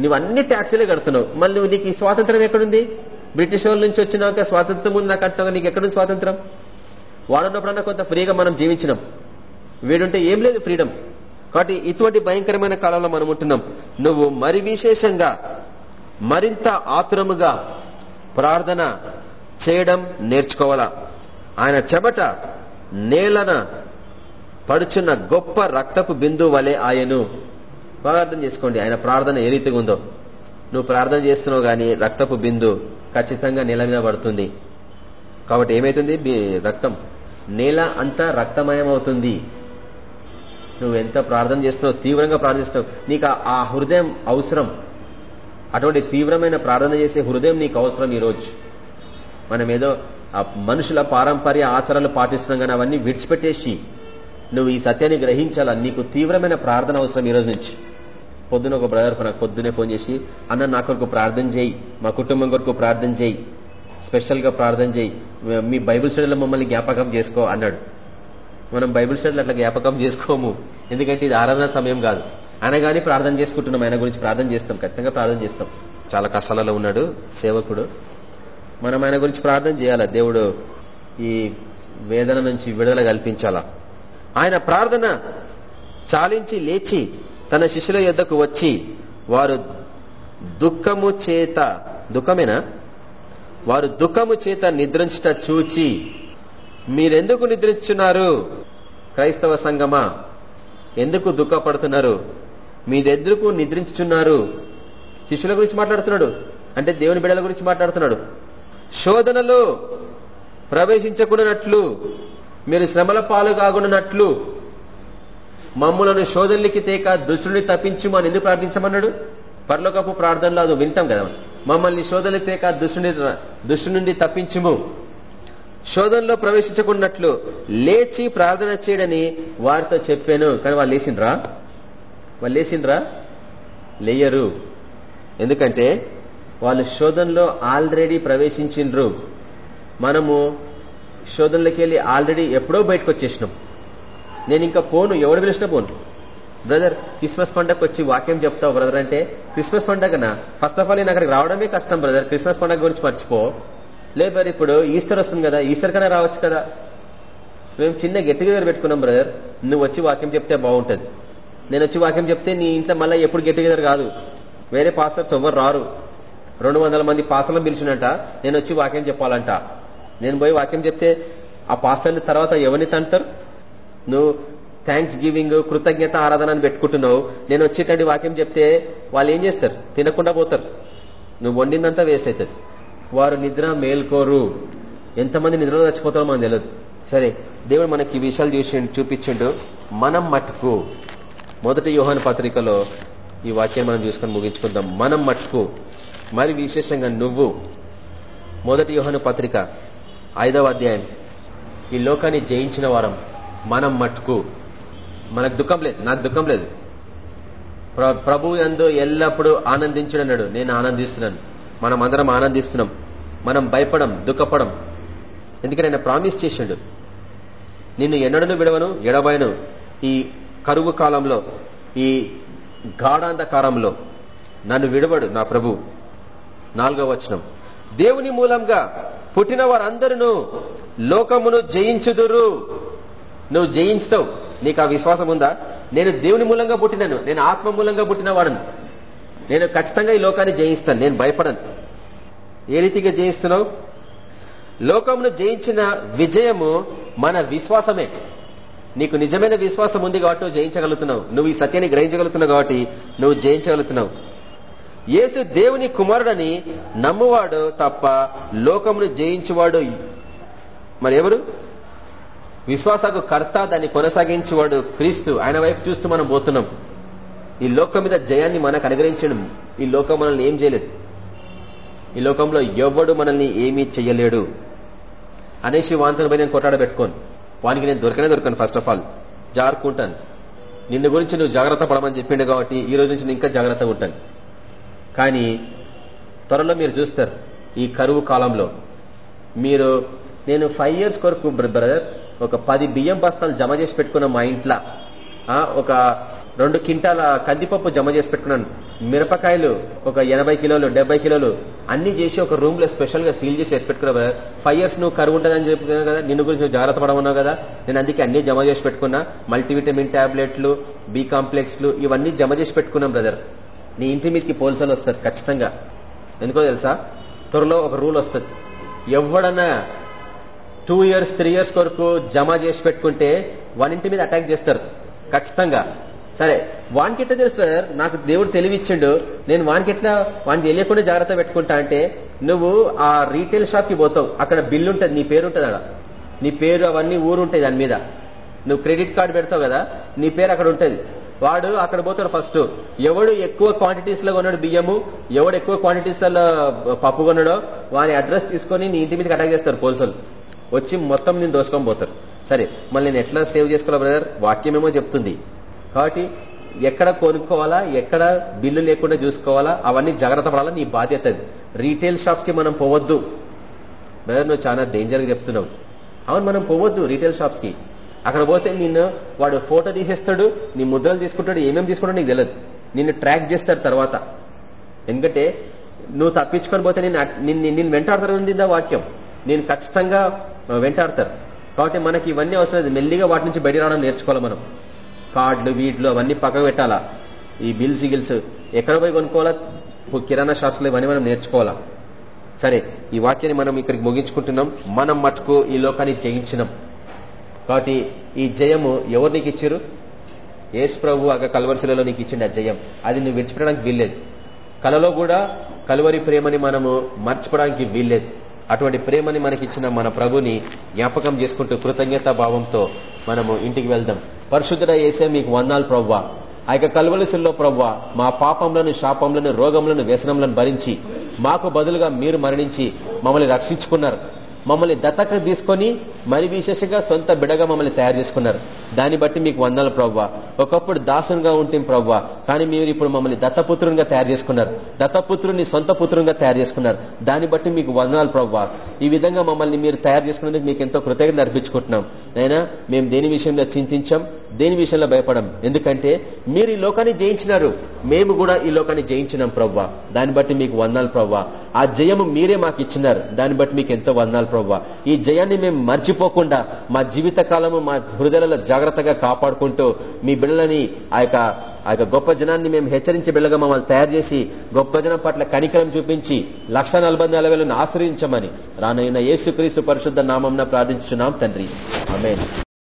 నువ్వు అన్ని ట్యాక్సీలే కడుతున్నావు. మళ్ళీ నువ్వు నీకు ఈ స్వాతంత్రం ఎక్కడుంది? బ్రిటిష్ వాళ్ళ నుంచి వచ్చినాక స్వాతంత్రం ఉంది నాకు అర్థం నీకు ఎక్కడుంది స్వాతంత్రం? వాడున్నప్పుడన్నా కొంత ఫ్రీగా మనం జీవించినాం. వీడుంటే ఏం లేదు ఫ్రీడమ్. కాబట్టి ఇటువంటి భయంకరమైన కాలంలో మనం ఉంటున్నాం. నువ్వు మరి విశేషంగా మరింత ఆతురముగా ప్రార్థన చేయడం నేర్చుకోవాలా? ఆయన చెమట నేలన పడుచున్న గొప్ప రక్తపు బిందు వలె ఆయను బాగా అర్థం చేసుకోండి. ఆయన ప్రార్థన ఏ రీతిగా ఉందో. నువ్వు ప్రార్థన చేస్తున్నావు గాని రక్తపు బిందు ఖచ్చితంగా నేల మీద పడుతుంది. కాబట్టి ఏమైతుంది? రక్తం నేల అంతా రక్తమయం అవుతుంది నువ్వు ఎంత ప్రార్థన చేస్తున్నావు తీవ్రంగా ప్రార్థిస్తున్నావు నీకు ఆ హృదయం అవసరం. అటువంటి తీవ్రమైన ప్రార్థన చేసే హృదయం నీకు అవసరం ఈరోజు. మనం ఏదో ఆ మనుషుల పారంపర్య ఆచారాలు పాటిస్తున్నాం కానీ అవన్నీ విడిచిపెట్టేసి నువ్వు ఈ సత్యాన్ని గ్రహించాలా? నీకు తీవ్రమైన ప్రార్థన అవసరం ఈరోజు నుంచి. పొద్దున ఒక బ్రదర్ నాకు పొద్దునే ఫోన్ చేసి అన్న నా కొరకు ప్రార్థన చేయి మా కుటుంబం కొరకు ప్రార్థన చేయి స్పెషల్గా ప్రార్థన చేయి మీ బైబుల్ స్టడీలో మమ్మల్ని జ్ఞాపకం చేసుకో అన్నాడు. మనం బైబిల్ స్టడీలు అట్లా జ్ఞాపకం చేసుకోము. ఎందుకంటే ఇది ఆరాధన సమయం కాదు. ఆయన ప్రార్థన చేసుకుంటున్నాం. ఆయన గురించి ప్రార్థన చేస్తాం. ఖచ్చితంగా ప్రార్థన చేస్తాం. చాలా కష్టాలలో ఉన్నాడు సేవకుడు. మనం ఆయన గురించి ప్రార్థన చేయాలా? దేవుడు ఈ వేదన నుంచి విడుదల కల్పించాలా? ఆయన ప్రార్థన చాలించి లేచి తన శిష్యుల యొద్దకు వచ్చి వారు దుఃఖము చేత దుఃఖమేనా? వారు దుఃఖము చేత నిద్రించుట చూచి మీరెందుకు నిద్రిస్తున్నారు? క్రైస్తవ సంగమా ఎందుకు దుఃఖపడుతున్నారు? మీరెందుకు నిద్రించుచున్నారు? శిష్యుల గురించి మాట్లాడుతున్నాడు. అంటే దేవుని బిడల గురించి మాట్లాడుతున్నాడు. శోధనలు ప్రవేశించకున్నట్లు మీరు శ్రమల పాలు కాకుండానట్లు మమ్ములను శోధనలకి తేక దుష్టుని తప్పించు అని ఎందుకు ప్రార్థించమన్నాడు? పర్లోకపు ప్రార్థనలో అది వింటాం కదా మమ్మల్ని శోధనలి తేక దుష్టుని దుష్టు నుండి తప్పించుము. శోధనలో ప్రవేశించకున్నట్లు లేచి ప్రార్థన చేయడని వారితో చెప్పాను. కానీ వాళ్ళు లేచిండ్రా? వాళ్ళు లేచిండ్రా? లేయరు. ఎందుకంటే వాళ్ళు శోధనలో ఆల్రెడీ ప్రవేశించిండ్రు. మనము శోధనలోకి వెళ్ళి ఆల్రెడీ ఎప్పుడో బయటకు వచ్చేసినాం. నేను ఇంకా పోను ఎవడు పిలిచినా పోను. బ్రదర్ క్రిస్మస్ పండగ వచ్చి వాక్యం చెప్తావు బ్రదర్ అంటే క్రిస్మస్ పండగనా? ఫస్ట్ ఆఫ్ ఆల్ నేను అక్కడికి రావడమే కష్టం బ్రదర్. క్రిస్మస్ పండగ గురించి మర్చిపో. లేదు బ్రదర్ ఇప్పుడు ఈస్టర్ వస్తుంది కదా ఈస్టర్ కన్నా రావచ్చు కదా. మేము చిన్న గెట్టుగెదర్ పెట్టుకున్నాం బ్రదర్. నువ్వు వచ్చి వాక్యం చెప్తే బాగుంటుంది. నేను వచ్చి వాక్యం చెప్తే నీ ఇంట్లో మళ్ళీ ఎప్పుడు గెట్టుగెదర్ కాదు. వేరే పాస్టర్స్ ఎవరు రారు. రెండు వందల మంది పాస్టర్లను పిలిచినట్ట నేను వచ్చి వాక్యం చెప్పాలంట. నేను పోయి వాక్యం చెప్తే ఆ పాస్టర్ని తర్వాత ఎవరిని తంటారు? నువ్వు థ్యాంక్స్ గివింగ్ కృతజ్ఞత ఆరాధన అని పెట్టుకుంటున్నావు. నేను వచ్చేటండి వాక్యం చెప్తే వాళ్ళు ఏం చేస్తారు? తినకుండా పోతారు. నువ్వు వండిందంతా వేస్ట్ అవుతుంది. వారు నిద్ర మేల్కోరు. ఎంతమంది నిద్రలో చచ్చిపోతారో మనకు తెలియదు సరే దేవుడు మనకి ఈ విషయాలు చూసి చూపించిండు. మనం మట్టుకు మొదటి యోహాన్ పత్రికలో ఈ వాక్యం మనం చూసుకొని ముగించుకుందాం. మనం మట్టుకు మరి విశేషంగా నువ్వు మొదటి యోహాను పత్రిక ఐదవ అధ్యాయం. ఈ లోకాన్ని జయించిన వారం మనం మట్టుకు మనకు దుఃఖం లేదు నాకు దుఃఖం లేదు. ప్రభు ఎందు ఎల్లప్పుడూ ఆనందించడన్నాడు. నేను ఆనందిస్తున్నాను. మనం అందరం ఆనందిస్తున్నాం. మనం భయపడం దుఃఖపడం. ఎందుకని ఆయన ప్రామిస్ చేసిండు నిన్ను ఎన్నడను విడవను ఎడబాయను. ఈ కరువు కాలంలో ఈ గాఢాంధకారంలో నన్ను విడవడు నా ప్రభు. నాలుగో వచనం. దేవుని మూలంగా పుట్టిన వారందరూ లోకమును జయించుదురు. నువ్వు జయించుతావు. నీకు ఆ విశ్వాసం ఉందా? నేను దేవుని మూలంగా పుట్టినాను. నేను ఆత్మ మూలంగా పుట్టిన వాడను. నేను ఖచ్చితంగా ఈ లోకాన్ని జయిస్తాను. నేను భయపడను. ఏ రీతిగా జయిస్తున్నావు? లోకమును జయించిన విజయము మన విశ్వాసమే. నీకు నిజమైన విశ్వాసం ఉంది కాబట్టి నువ్వు జయించగలుగుతున్నావు. నువ్వు ఈ సత్యాన్ని గ్రహించగలుగుతున్నావు కాబట్టి నువ్వు జయించగలుగుతున్నావు. యేసు దేవుని కుమారుడని నమ్మువాడు తప్ప లోకమును జయించువాడు మరి ఎవరు విశ్వాసకు కర్త దాన్ని కొనసాగించేవాడు క్రీస్తు. ఆయన వైపు చూస్తూ మనం పోతున్నాం. ఈ లోకం మీద జయాన్ని మనకు అనుగ్రహించడం. ఈ లోకం మనల్ని ఏం చేయలేదు. ఈ లోకంలో ఎవ్వడు మనల్ని ఏమీ చెయ్యలేడు. అనేసి వాంతను పోయి నేను కొట్లాడబెట్టుకోను. వానికి నేను దొరకనే దొరకను ఫస్ట్ ఆఫ్ ఆల్ జారుకుంటాను నిన్ను గురించి నువ్వు జాగ్రత్త పడమని చెప్పిండు కాబట్టి ఈ రోజు నుంచి నేను ఇంకా జాగ్రత్తగా ఉంటాను. కానీ త్వరలో మీరు చూస్తారు ఈ కరువు కాలంలో. మీరు నేను ఫైవ్ ఇయర్స్ కొరకు బ్రదర్ ఒక పది బియ్యం బస్తాలు జమ చేసి పెట్టుకున్న మా ఇంట్లో ఒక రెండు కింటాల కందిపప్పు జమ చేసి పెట్టుకున్నాను. మిరపకాయలు ఒక ఎనభై కిలోలు డెబ్బై కిలోలు అన్ని చేసి ఒక రూమ్లో స్పెషల్గా సీల్ చేసి పెట్టుకున్నా ఫైవ్ ఇయర్స్ నువ్వు కరువు ఉంటుందని చెప్పుకున్నావు కదా. నిన్ను గురించి జాగ్రత్త పడమన్నావు కదా. నేను అందుకే అన్ని జమ చేసి పెట్టుకున్నా. మల్టీవిటమిన్ టాబ్లెట్లు బి కాంప్లెక్స్లు ఇవన్నీ జమ చేసి పెట్టుకున్నాం బ్రదర్ నీ ఇంటి మీదకి పోలీసులు వస్తారు ఖచ్చితంగా. ఎందుకో తెలుసా? త్వరలో ఒక రూల్ వస్తుంది. ఎవడన్నా టూ ఇయర్స్ త్రీ ఇయర్స్ వరకు జమ చేసి పెట్టుకుంటే వన్ ఇంటి మీద అటాక్ చేస్తారు ఖచ్చితంగా. సరే వానికి ఎట్లా తెలుసు సార్? నాకు దేవుడు తెలివిచ్చిండు. నేను వానికి ఎట్లా వానికి తెలియకుండా జాగ్రత్త పెట్టుకుంటా అంటే నువ్వు ఆ రీటైల్ షాప్కి పోతావు. అక్కడ బిల్లు ఉంటుంది నీ పేరు ఉంటుంది అక్కడ. నీ పేరు అవన్నీ ఊరు ఉంటాయి దాని మీద. నువ్వు క్రెడిట్ కార్డు పెడతావు కదా నీ పేరు అక్కడ ఉంటుంది. వాడు అక్కడ పోతాడు ఫస్ట్. ఎవడు ఎక్కువ క్వాంటిటీస్లో కొన్నాడు బియ్యము ఎవడు ఎక్కువ క్వాంటిటీస్లో పప్పు కొన్నాడో వాని అడ్రస్ తీసుకొని నీ ఇంటి మీదకి అటాక్ చేస్తారు పోలీసులు. వచ్చి మొత్తం నేను దోసుకొని పోతారు. సరే మళ్ళీ నేను ఎట్లా సేవ్ చేసుకోవాలి బ్రదర్? వాక్యమేమో చెప్తుంది. కాబట్టి ఎక్కడ కొనుక్కోవాలా ఎక్కడ బిల్లు లేకుండా చూసుకోవాలా అవన్నీ జాగ్రత్త పడాలా నీ బాధ్యత అది. రీటైల్ షాప్స్కి మనం పోవద్దు. బ్రదర్ నువ్వు చాలా డేంజర్గా చెప్తున్నావు. అవును మనం పోవద్దు రీటైల్ షాప్స్కి. అక్కడ పోతే నిన్ను వాడు ఫోటో తీసేస్తాడు నీ ముద్రలు తీసుకుంటాడు ఏమేమి తీసుకుంటాడు నీకు తెలియదు నిన్ను ట్రాక్ చేస్తాడు తర్వాత. ఎందుకంటే నువ్వు తప్పించుకొని పోతే నేను నిన్ను వెంటాడతారు ఉందిందా వాక్యం. నేను ఖచ్చితంగా వెంటాడతారు. కాబట్టి మనకి ఇవన్నీ అవసరం మెల్లిగా వాటి నుంచి బయట రావడం నేర్చుకోవాలి మనం. కార్డులు వీటిలు అవన్నీ పక్కకు పెట్టాలా? ఈ బిల్స్ గిల్స్ ఎక్కడ పోయి కొనుక్కోవాలా? కిరాణా షాప్స్లో ఇవన్నీ మనం నేర్చుకోవాలా? సరే ఈ వాక్యాన్ని మనం ఇక్కడికి ముగించుకుంటున్నాం. మనం మటుకు ఈ లోకాన్ని జయించినాం. కాబట్టి ఈ జయము ఎవరు నీకు ఇచ్చారు యేసు ప్రభు అక్క కలవరిశిలలో నీకు ఇచ్చింది ఆ జయం. అది నువ్వు విడిచిపెట్టడానికి వీల్లేదు. కలలో కూడా కలువరి ప్రేమని మనము మర్చిపోవడానికి వీల్లేదు. అటువంటి ప్రేమని మనకిచ్చిన మన ప్రభుని జ్ఞాపకం చేసుకుంటూ కృతజ్ఞతా భావంతో మనము ఇంటికి వెళ్దాం. పరిశుద్ధుడ వేసే మీకు వందాలు ప్రవ్వా. ఆ యొక్క కలువలసిల్లో ప్రవ్వా మా పాపంలోని శాపంలోని రోగములను వ్యసనంలను భరించి మాకు బదులుగా మీరు మరణించి మమ్మల్ని రక్షించుకున్నారు. మమ్మల్ని దత్తక తీసుకొని మరి విశేషంగా సొంత బిడగా మమ్మల్ని తయారు చేసుకున్నారు. దాన్ని బట్టి మీకు వందలు ప్రవ్వా. ఒకప్పుడు దాసునిగా ఉంటే ప్రవ్వా కానీ మీరు ఇప్పుడు మమ్మల్ని దత్తపుత్రునిగా తయారు చేసుకున్నారు. దత్తపుత్రుని సొంత పుత్రునిగా తయారు చేసుకున్నారు. దాన్ని బట్టి మీకు వందనాలు ప్రవ్వా. ఈ విధంగా మమ్మల్ని మీరు తయారు చేసుకున్నందుకు మీకు ఎంతో కృతజ్ఞత అర్పించుకుంటున్నాం. అయినా మేము దేని విషయంలో చింతించాం? దేని విషయంలో భయపడం? ఎందుకంటే మీరు ఈ లోకాన్ని జయించినారు. మేము కూడా ఈ లోకాన్ని జయించినాం ప్రవ్వా. దాన్ని బట్టి మీకు వందాలు ప్రవ్వా. ఆ జయము మీరే మాకు ఇచ్చినారు. దాన్ని బట్టి మీకు ఎంతో వందాలు ప్రవ్వా. ఈ జయాన్ని మేము మర్చిపోకుండా మా జీవిత కాలము మా హృదయాలలో జాగ్రత్తగా కాపాడుకుంటూ మీ బిడ్డలని ఆ యొక్క గొప్ప జనాన్ని మేము హెచ్చరించే బిడ్డగా మమ్మల్ని తయారు చేసి గొప్ప జనం పట్ల కనికరం చూపించి లక్ష ఆశ్రయించమని రానైన యేసుక్రీస్తు పరిశుద్ధ నామంన ప్రార్థించున్నాం తండ్రి. ఆమె